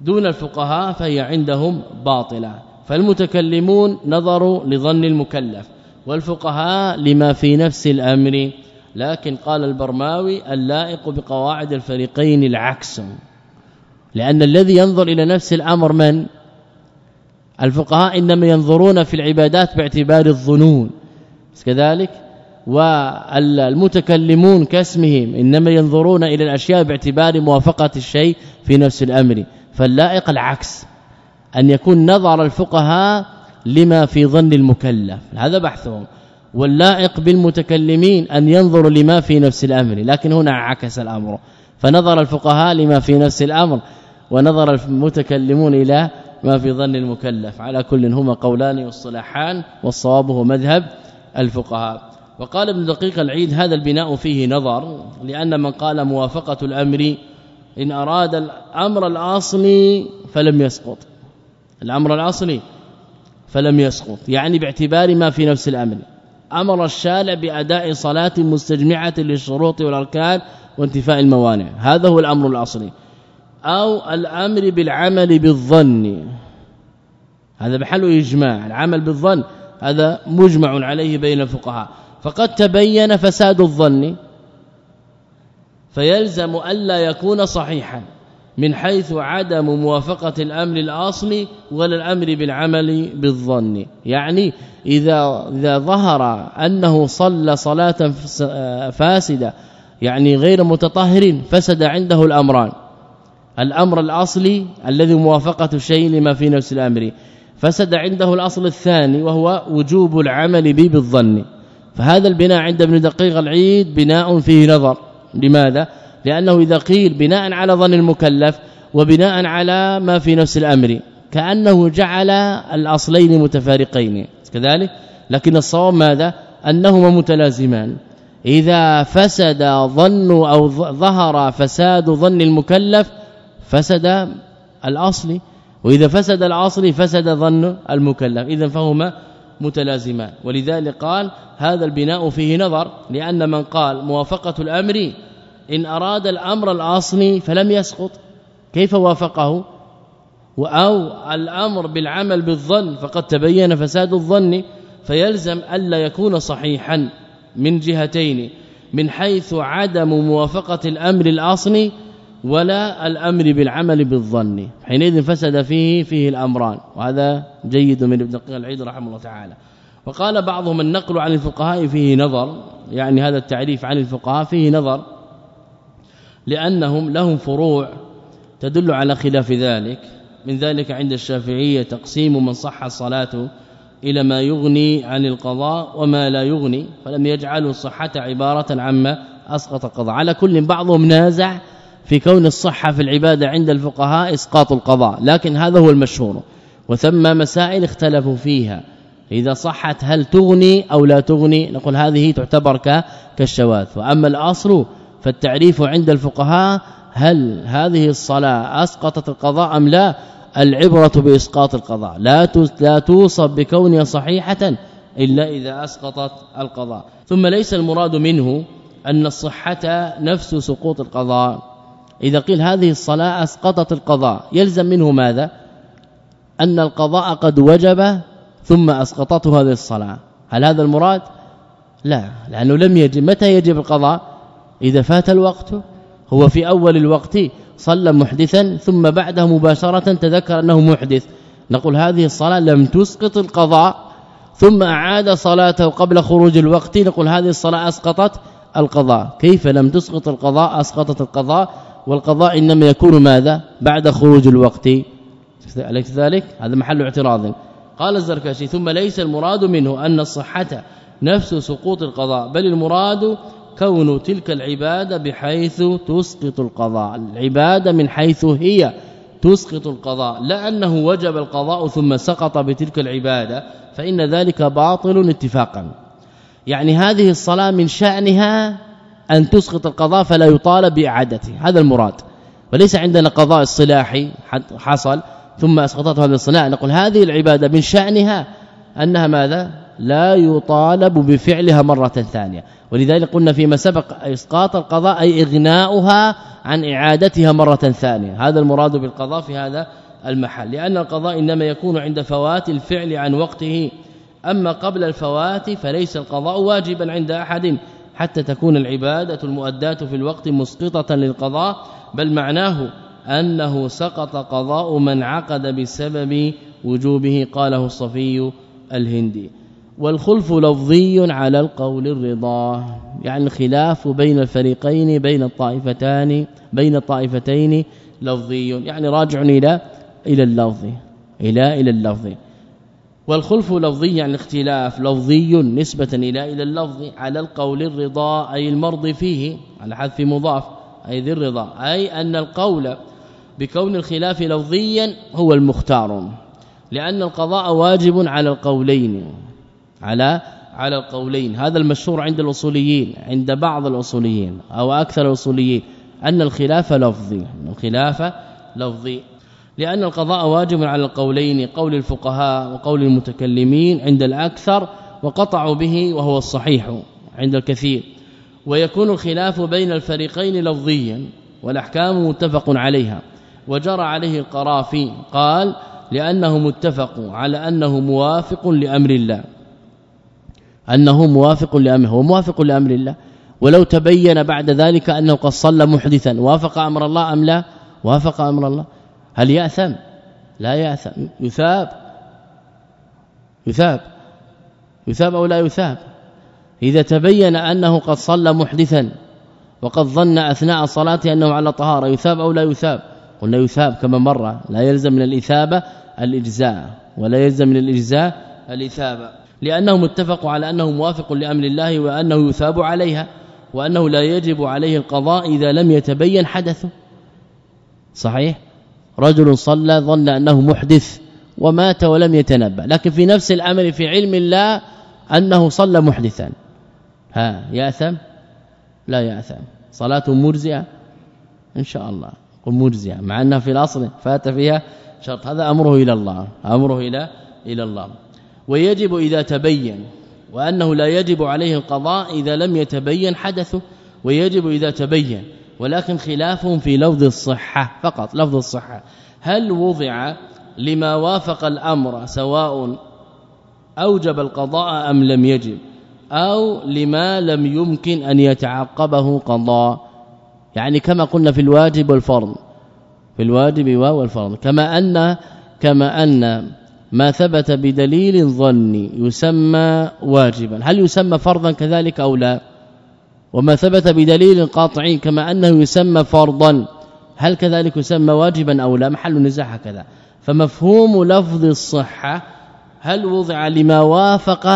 دون الفقهاء فهي عندهم باطلة. فالمتكلمون نظروا لظن المكلف. والفقهاء لما في نفس الأمر لكن قال البرماوي اللائق بقواعد الفريقين العكس. لأن الذي ينظر إلى نفس الأمر من؟ الفقهاء إنما ينظرون في العبادات باعتبار الظنون. كذلك والمتكلمون كاسمهم إنما ينظرون إلى الأشياء باعتبار موافقة الشيء في نفس الأمر. فاللائق العكس أن يكون نظر الفقهاء لما في ظن المكلف. هذا بحثهم واللائق بالمتكلمين أن ينظروا لما في نفس الأمر لكن هنا عكس الأمر. فنظر الفقهاء لما في نفس الأمر ونظر المتكلمون إلى ما في ظن المكلف. على كل هما قولان والصلاحان والصواب هو مذهب الفقهاء. وقال ابن دقيق العيد هذا البناء فيه نظر لأن من قال موافقة الأمر إن أراد الأمر الأصلي فلم يسقط. الأمر الأصلي فلم يسقط. يعني باعتبار ما في نفس الأمر. أمر الشارع بأداء صلاة مستجمعة للشروط والأركان وانتفاء الموانع. هذا هو الأمر الأصلي. أو الأمر بالعمل بالظن. هذا محل إجماع. العمل بالظن هذا مجمع عليه بين الفقهاء. فقد تبين فساد الظن. فيلزم الا يكون صحيحا. من حيث عدم موافقة الأمر الاصلي ولا الأمر بالعمل بالظن. يعني إذا إذا ظهر أنه صلى صلاة فاسدة يعني غير متطهر فسد عنده الأمران. الأمر الأصلي الذي موافقة الشيء لما في نفس الأمر. فسد عنده الأصل الثاني وهو وجوب العمل به بالظن. فهذا البناء عند ابن دقيق العيد بناء فيه نظر. لماذا؟ لأنه إذا قيل بناء على ظن المكلف وبناء على ما في نفس الأمر كأنه جعل الأصلين متفارقين. كذلك؟ لكن الصواب ماذا؟ أنهما متلازمان. إذا فسد ظن أو ظهر فساد ظن المكلف فسد الأصل. وإذا فسد الأصل فسد ظن المكلف. اذا فهما متلازمان. ولذلك قال هذا البناء فيه نظر لأن من قال موافقة الأمر إن أراد الأمر الاصلي فلم يسقط. كيف وافقه؟ أو الأمر بالعمل بالظن فقد تبين فساد الظن فيلزم ألا يكون صحيحا من جهتين من حيث عدم موافقة الأمر الاصلي ولا الأمر بالعمل بالظن. حينئذ فسد فيه فيه الأمران. وهذا جيد من ابن العيد رحمه الله تعالى. وقال بعضهم النقل عن الفقهاء فيه نظر يعني هذا التعريف عن الفقهاء فيه نظر. لأنهم لهم فروع تدل على خلاف ذلك. من ذلك عند الشافعية تقسيم من صح صلاته إلى ما يغني عن القضاء وما لا يغني فلم يجعلوا الصحة عبارة عما أسقط القضاء. على كل بعضهم نازع في كون الصحة في العبادة عند الفقهاء إسقاط القضاء لكن هذا هو المشهور. وثم مسائل اختلفوا فيها. إذا صحت هل تغني أو لا تغني؟ نقول هذه تعتبر كالشواذ. وأما الأصل فالتعريف عند الفقهاء هل هذه الصلاة أسقطت القضاء أم لا؟ العبرة بإسقاط القضاء. لا لا توصف بكونها صحيحة إلا إذا أسقطت القضاء. ثم ليس المراد منه أن الصحة نفس سقوط القضاء. إذا قيل هذه الصلاة أسقطت القضاء يلزم منه ماذا؟ أن القضاء قد وجب ثم أسقطته هذه الصلاة. هل هذا المراد؟ لا لأنه لم يجب. متى يجب القضاء؟ إذا فات الوقت هو في أول الوقت صلى محدثا ثم بعده مباشرة تذكر أنه محدث. نقول هذه الصلاة لم تسقط القضاء ثم أعاد صلاته قبل خروج الوقت. نقول هذه الصلاة أسقطت القضاء. كيف لم تسقط القضاء؟ أسقطت القضاء والقضاء إنما يكون ماذا؟ بعد خروج الوقت. أليس ذلك؟ هذا محل اعتراض. قال الزركشي ثم ليس المراد منه أن الصحة نفس سقوط القضاء بل المراد كون تلك العبادة بحيث تسقط القضاء. العبادة من حيث هي تسقط القضاء. لا انه وجب القضاء ثم سقط بتلك العبادة فإن ذلك باطل اتفاقا. يعني هذه الصلاة من شأنها أن تسقط القضاء فلا يطالب باعادته هذا المراد. وليس عندنا قضاء الصلاحي حصل ثم أسقطته هذه الصلاه نقول هذه العبادة من شأنها أنها ماذا؟ لا يطالب بفعلها مرة ثانية. ولذلك قلنا فيما سبق إسقاط القضاء أي إغناؤها عن إعادتها مرة ثانية. هذا المراد بالقضاء في هذا المحل. لأن القضاء إنما يكون عند فوات الفعل عن وقته. أما قبل الفوات فليس القضاء واجبا عند أحد حتى تكون العبادة المؤداة في الوقت مسقطة للقضاء. بل معناه أنه سقط قضاء من عقد بسبب وجوبه قاله الصفي الهندي. والخلف لفظي على القول الرضا يعني الخلاف بين الفريقين بين الطائفتان بين الطائفتين لفظي يعني راجع إلى إلى اللفظ إلى إلى اللفظ. والخلف لفظي يعني اختلاف لفظي نسبة إلى إلى اللفظ على القول الرضا أي المرضي فيه على حذف مضاف أي ذي الرضا أي أن القول بكون الخلاف لفظيا هو المختار لأن القضاء واجب على القولين. على على القولين. هذا المشهور عند الأصوليين عند بعض الأصوليين أو أكثر الأصوليين أن الخلاف لفظي الخلاف لفظي. لأن القضاء واجب على القولين قول الفقهاء وقول المتكلمين عند الأكثر وقطعوا به وهو الصحيح عند الكثير. ويكون الخلاف بين الفريقين لفظيا والأحكام متفق عليها. وجرى عليه القرافي قال لأنه متفق على أنه موافق لأمر الله. أنه موافق لأمره هو موافق لأمر الله. ولو تبين بعد ذلك أنه قد صلى محدثا وافق أمر الله أم لا؟ وافق أمر الله. هل يأثم؟ لا يأثم. يثاب. يثاب. يثاب أو لا يثاب؟ إذا تبين أنه قد صلى محدثا وقد ظن أثناء صلاته أنه على طهارة يثاب أو لا يثاب؟ قلنا يثاب كما مر. لا يلزم من الإثابة الإجزاء. ولا يلزم من الإجزاء الإثابة. لأنهم اتفقوا على أنه موافق لأمر الله وأنه يثاب عليها وأنه لا يجب عليه القضاء إذا لم يتبين حدثه. صحيح؟ رجل صلى ظن أنه محدث ومات ولم يتنبأ لكن في نفس الأمر في علم الله أنه صلى محدثا. ها يأثم؟ لا يأثم. صلاه مرزئة؟ إن شاء الله. قم مرزئة مع أنها في الأصل فات فيها شرط. هذا أمره إلى الله أمره إلى إلى الله. ويجب إذا تبين وأنه لا يجب عليه القضاء إذا لم يتبين حدثه ويجب إذا تبين ولكن خلافهم في لفظ الصحة فقط لفظ الصحة. هل وضع لما وافق الأمر سواء أوجب القضاء أم لم يجب أو لما لم يمكن أن يتعقبه قضاء؟ يعني كما قلنا في الواجب والفرض في الواجب والفرض كما أن كما أن ما ثبت بدليل ظني يسمى واجبا. هل يسمى فرضا كذلك أو لا؟ وما ثبت بدليل قاطعي كما أنه يسمى فرضا هل كذلك يسمى واجبا أو لا؟ محل نزاع هكذا. فمفهوم لفظ الصحة هل وضع لما وافق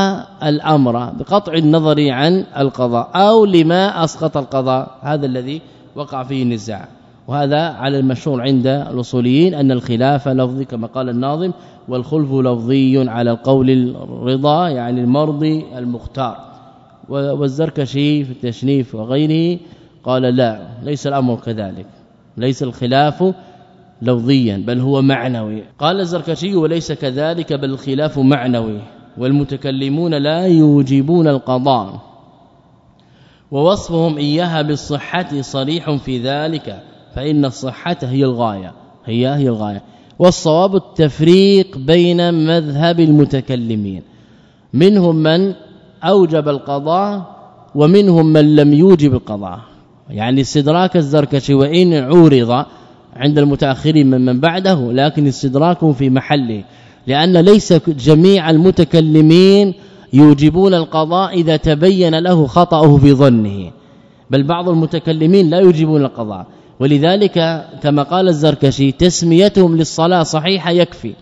الأمر بقطع النظر عن القضاء أو لما أسقط القضاء؟ هذا الذي وقع فيه النزاع وهذا على المشهور عند الأصوليين أن الخلاف لفظي كما قال الناظم والخلف لفظي على القول الرضا يعني المرضي المختار. والزركشي في التشنيف وغيره قال لا ليس الأمر كذلك. ليس الخلاف لفظيا بل هو معنوي. قال الزركشي وليس كذلك بل الخلاف معنوي. والمتكلمون لا يوجبون القضاء. ووصفهم إياها بالصحة صريح في ذلك فإن الصحة هي الغاية. هي هي الغاية. والصواب التفريق بين مذهب المتكلمين. منهم من أوجب القضاء ومنهم من لم يوجب القضاء. يعني استدراك الزركشي وإن عورض عند المتأخرين من, من بعده لكن استدراكه في محله. لأن ليس جميع المتكلمين يوجبون القضاء إذا تبين له خطأه في ظنه. بل بعض المتكلمين لا يوجبون القضاء. ولذلك كما قال الزركشي تسميتهم للصلاة صحيحة يكفي.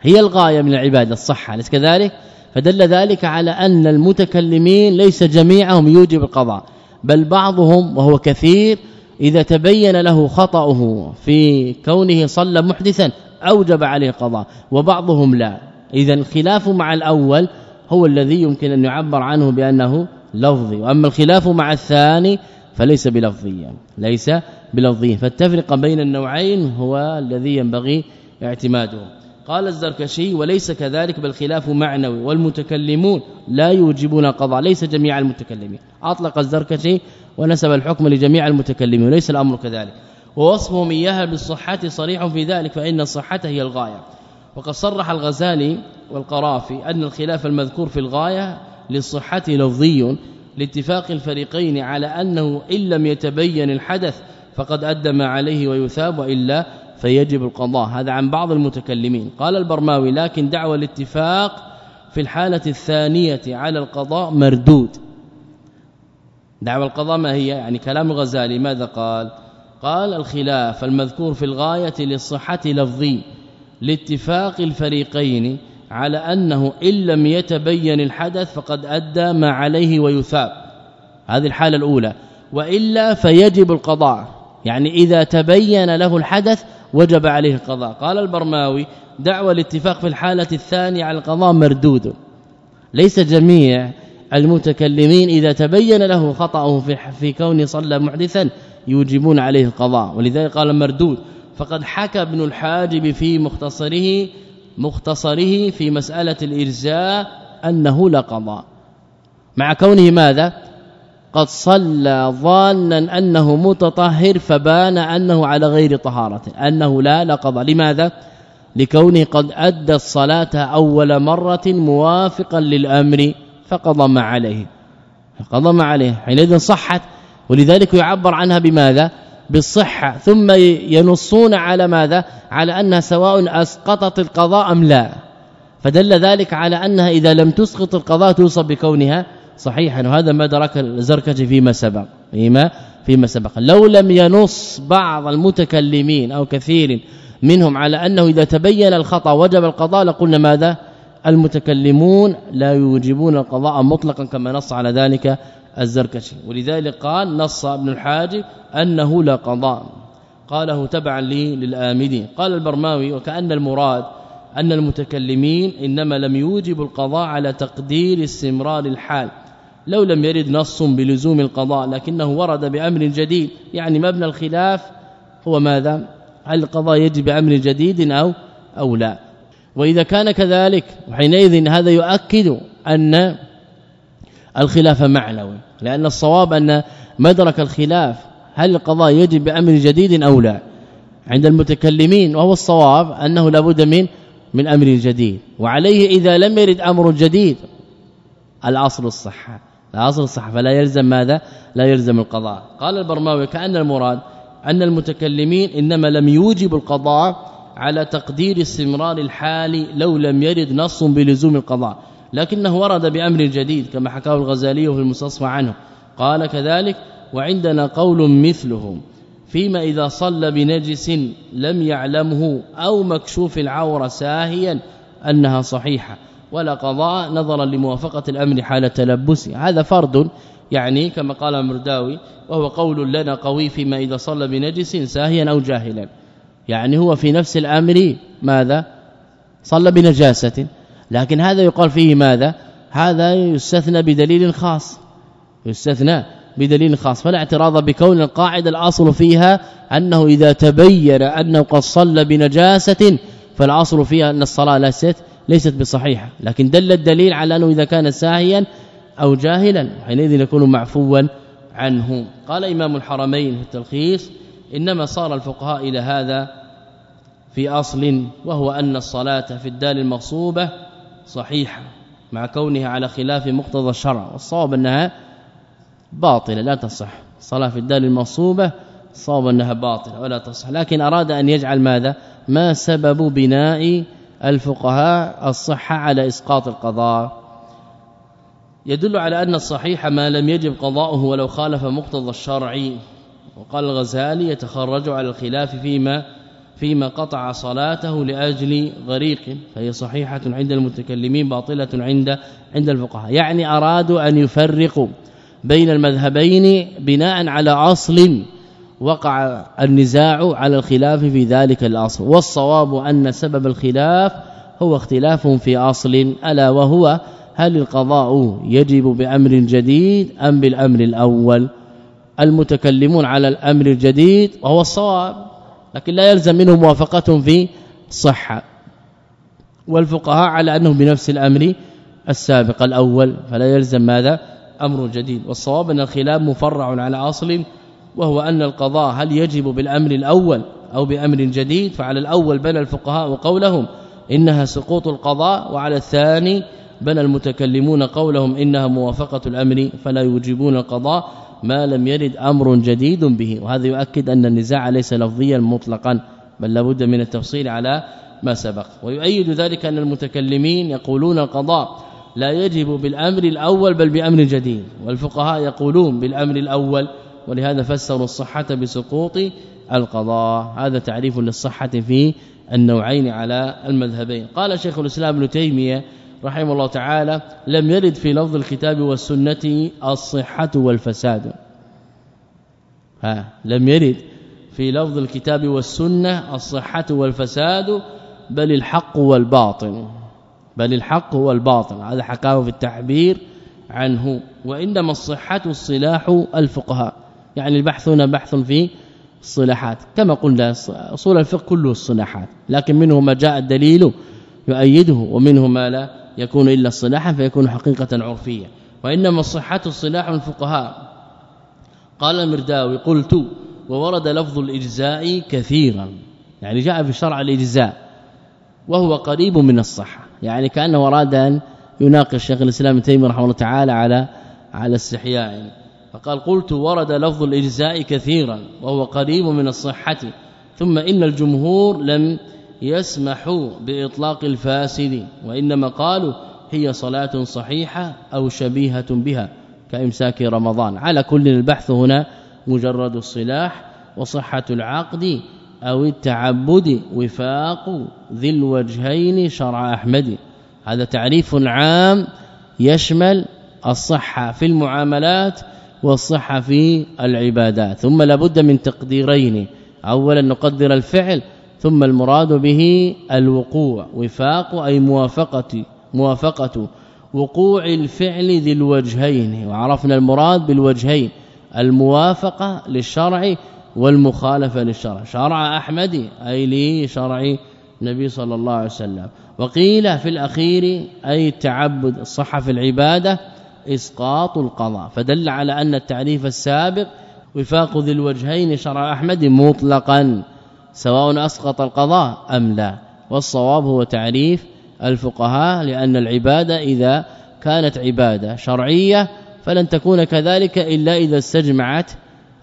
هي الغاية من العبادة الصحة ليس كذلك؟ فدل ذلك على أن المتكلمين ليس جميعهم يوجب القضاء بل بعضهم وهو كثير إذا تبين له خطأه في كونه صلى محدثا أوجب عليه القضاء وبعضهم لا. اذا الخلاف مع الأول هو الذي يمكن أن يعبر عنه بأنه لفظي وأما الخلاف مع الثاني فليس بلفظيا ليس بلفظي فالتفرقه بين النوعين هو الذي ينبغي اعتماده. قال الزركشي وليس كذلك بل خلاف معنوي. والمتكلمون لا يوجبون قضاء ليس جميع المتكلمين. أطلق الزركشي ونسب الحكم لجميع المتكلمين وليس الأمر كذلك. ووصفهم اياها بالصحة صريح في ذلك فإن الصحة هي الغاية. وقد صرح الغزالي والقرافي أن الخلاف المذكور في الغاية للصحة لفظي لاتفاق الفريقين على أنه إن لم يتبين الحدث فقد أدى ما عليه ويثاب وإلا فيجب القضاء. هذا عن بعض المتكلمين. قال البرماوي لكن دعوى الاتفاق في الحالة الثانية على القضاء مردود. دعوى القضاء ما هي؟ يعني كلام الغزالي. ماذا قال؟ قال الخلاف المذكور في الغاية للصحة لفظي لاتفاق الفريقين على أنه إن لم يتبين الحدث فقد أدى ما عليه ويثاب. هذه الحالة الأولى. وإلا فيجب القضاء. يعني إذا تبين له الحدث وجب عليه القضاء. قال البرماوي دعوى الاتفاق في الحالة الثانية على القضاء مردود. ليس جميع المتكلمين إذا تبين له خطأه في في كون صلى محدثا يوجبون عليه القضاء. ولذلك قال مردود فقد حكى ابن الحاجب في مختصره مختصره في مسألة الإرجاء أنه لا قضاء مع كونه ماذا؟ قد صلى ظانا أنه متطهر فبان أنه على غير طهارة أنه لا لا قضاء لماذا؟ لكونه قد أدى الصلاة أول مرة موافقا للأمر فقضى ما عليه قضى ما عليه. حينئذ صحت ولذلك يعبر عنها بماذا؟ بالصحة ثم ينصون على ماذا؟ على أنها سواء أسقطت القضاء أم لا. فدل ذلك على أنها إذا لم تسقط القضاء توصف بكونها صحيحا وهذا ما درك الزركشي فيما سبق فيما فيما سبق. لو لم ينص بعض المتكلمين أو كثير منهم على أنه إذا تبين الخطأ وجب القضاء لقلنا ماذا؟ المتكلمون لا يوجبون القضاء مطلقا كما نص على ذلك الزركشي. ولذلك قال نص ابن الحاجب أنه لا قضاء قاله تبعا لي للآمدين. قال البرماوي وكأن المراد أن المتكلمين إنما لم يوجب القضاء على تقدير استمرار الحال. لو لم يرد نص بلزوم القضاء لكنه ورد بأمر جديد. يعني مبنى الخلاف هو ماذا؟ هل القضاء يجب بأمر جديد أو أو لا؟ وإذا كان كذلك وحينئذ هذا يؤكد أن الخلاف معنوي لأن الصواب أن مدرك الخلاف هل القضاء يجب بأمر جديد أو لا؟ عند المتكلمين وهو الصواب أنه لابد من من أمر جديد وعليه إذا لم يرد أمر جديد الأصل الصحة الأصل الصحة فلا يلزم ماذا؟ لا يلزم القضاء. قال البرماوي كأن المراد أن المتكلمين إنما لم يوجب القضاء على تقدير استمرار الحال لو لم يرد نص بلزوم القضاء. لكنه ورد بأمر جديد كما حكاه الغزالي في المستصفى عنه. قال كذلك وعندنا قول مثله فيما إذا صلى بنجس لم يعلمه أو مكشوف العوره ساهيا أنها صحيحة ولا قضاء نظرا لموافقة الأمر حال تلبسه. هذا فرض يعني كما قال المرداوي وهو قول لنا قوي فيما إذا صلى بنجس ساهيا أو جاهلا. يعني هو في نفس الأمر ماذا؟ صلى بنجاسة. لكن هذا يقال فيه ماذا؟ هذا يستثنى بدليل خاص. يستثنى بدليل خاص. فلا اعتراض بكون القاعدة الأصل فيها أنه إذا تبين أنه قد صلى بنجاسة فالأصل فيها أن الصلاة ليست ليست بصحيحة. لكن دل الدليل على أنه إذا كان ساهيا أو جاهلا حينئذ يكون معفوا عنه. قال إمام الحرمين في التلخيص إنما صار الفقهاء إلى هذا في أصل وهو أن الصلاة في الدال المغصوبة صحيحة مع كونها على خلاف مقتضى الشرع والصواب أنها باطلة لا تصح. الصلاة في الدال المغصوبه صواب أنها باطلة ولا تصح. لكن أراد أن يجعل ماذا؟ ما سبب بناء الفقهاء الصحة على إسقاط القضاء. يدل على أن الصحيح ما لم يجب قضاؤه ولو خالف مقتضى الشرع. وقال الغزالي يتخرج على الخلاف فيما فيما قطع صلاته لأجل غريق فهي صحيحة عند المتكلمين باطلة عند عند الفقهاء. يعني أرادوا أن يفرقوا بين المذهبين بناء على أصل وقع النزاع على الخلاف في ذلك الأصل. والصواب أن سبب الخلاف هو اختلاف في أصل ألا وهو هل القضاء يجب بأمر جديد أم بالأمر الأول. المتكلمون على الأمر الجديد وهو الصواب. لكن لا يلزم منه موافقتهم في الصحة والفقهاء على انه بنفس الأمر السابق الأول فلا يلزم ماذا أمر جديد. والصواب أن الخلاف مفرع على أصل وهو أن القضاء هل يجب بالأمر الأول أو بأمر جديد؟ فعلى الأول بنى الفقهاء قولهم إنها سقوط القضاء وعلى الثاني بنى المتكلمون قولهم إنها موافقة الأمر فلا يوجبون القضاء ما لم يرد أمر جديد به. وهذا يؤكد أن النزاع ليس لفظيا مطلقا بل لابد من التفصيل على ما سبق. ويؤيد ذلك أن المتكلمين يقولون القضاء لا يجب بالأمر الأول بل بأمر جديد. والفقهاء يقولون بالأمر الأول ولهذا فسروا الصحة بسقوط القضاء. هذا تعريف للصحة في النوعين على المذهبين. قال شيخ الإسلام ابن تيمية رحمه الله تعالى لم يرد في لفظ الكتاب والسنة الصحة والفساد. ها لم يرد في لفظ الكتاب والسنة الصحة والفساد بل الحق والباطل. بل الحق والباطل. هذا حكاه في التعبير عنه. وإنما الصحة الصلاح الفقهاء. يعني البحث هنا بحث في الصلاحات. كما قلنا أصول الفقه كله الصلاحات لكن منه ما جاء الدليل يؤيده ومنه ما لا يكون إلا الصلاحا فيكون حقيقة عرفية. وإنما الصحة الصلاح الفقهاء. قال المرداوي قلت وورد لفظ الإجزاء كثيرا. يعني جاء في الشرع الإجزاء. وهو قريب من الصحة. يعني كأنه أراد أن يناقش شيخ الإسلام ابن تيمية رحمه الله تعالى على على استحياء. فقال قلت ورد لفظ الإجزاء كثيرا. وهو قريب من الصحة. ثم إن الجمهور لم يسمحوا بإطلاق الفاسد وإنما قالوا هي صلاة صحيحة أو شبيهة بها كإمساك رمضان. على كل البحث هنا مجرد الصلاح وصحة العقد أو التعبد وفاق ذي الوجهين شرع أحمد. هذا تعريف عام يشمل الصحة في المعاملات والصحة في العبادات. ثم لابد من تقديرين. اولا نقدر الفعل ثم المراد به الوقوع وفاق أي موافقة موافقة وقوع الفعل ذي الوجهين وعرفنا المراد بالوجهين الموافقة للشرع والمخالفة للشرع. شرع أحمد أي لشرع النبي صلى الله عليه وسلم. وقيل في الأخير أي التعبد الصحه في العبادة إسقاط القضاء. فدل على أن التعريف السابق وفاق ذي الوجهين شرع أحمد مطلقا. سواء أسقط القضاء أم لا. والصواب هو تعريف الفقهاء لأن العبادة إذا كانت عبادة شرعية فلن تكون كذلك إلا إذا استجمعت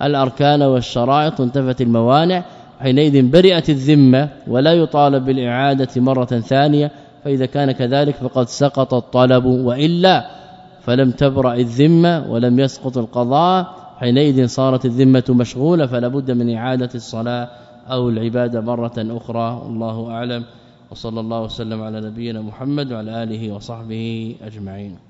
الأركان والشرائط وانتفت الموانع حينئذ برئت الذمة ولا يطالب بالإعادة مرة ثانية فإذا كان كذلك فقد سقط الطلب. وإلا فلم تبرأ الذمة ولم يسقط القضاء حينئذ صارت الذمة مشغولة فلا بد من إعادة الصلاة أو العبادة مرة أخرى والله أعلم. وصلى الله وسلم على نبينا محمد وعلى آله وصحبه أجمعين.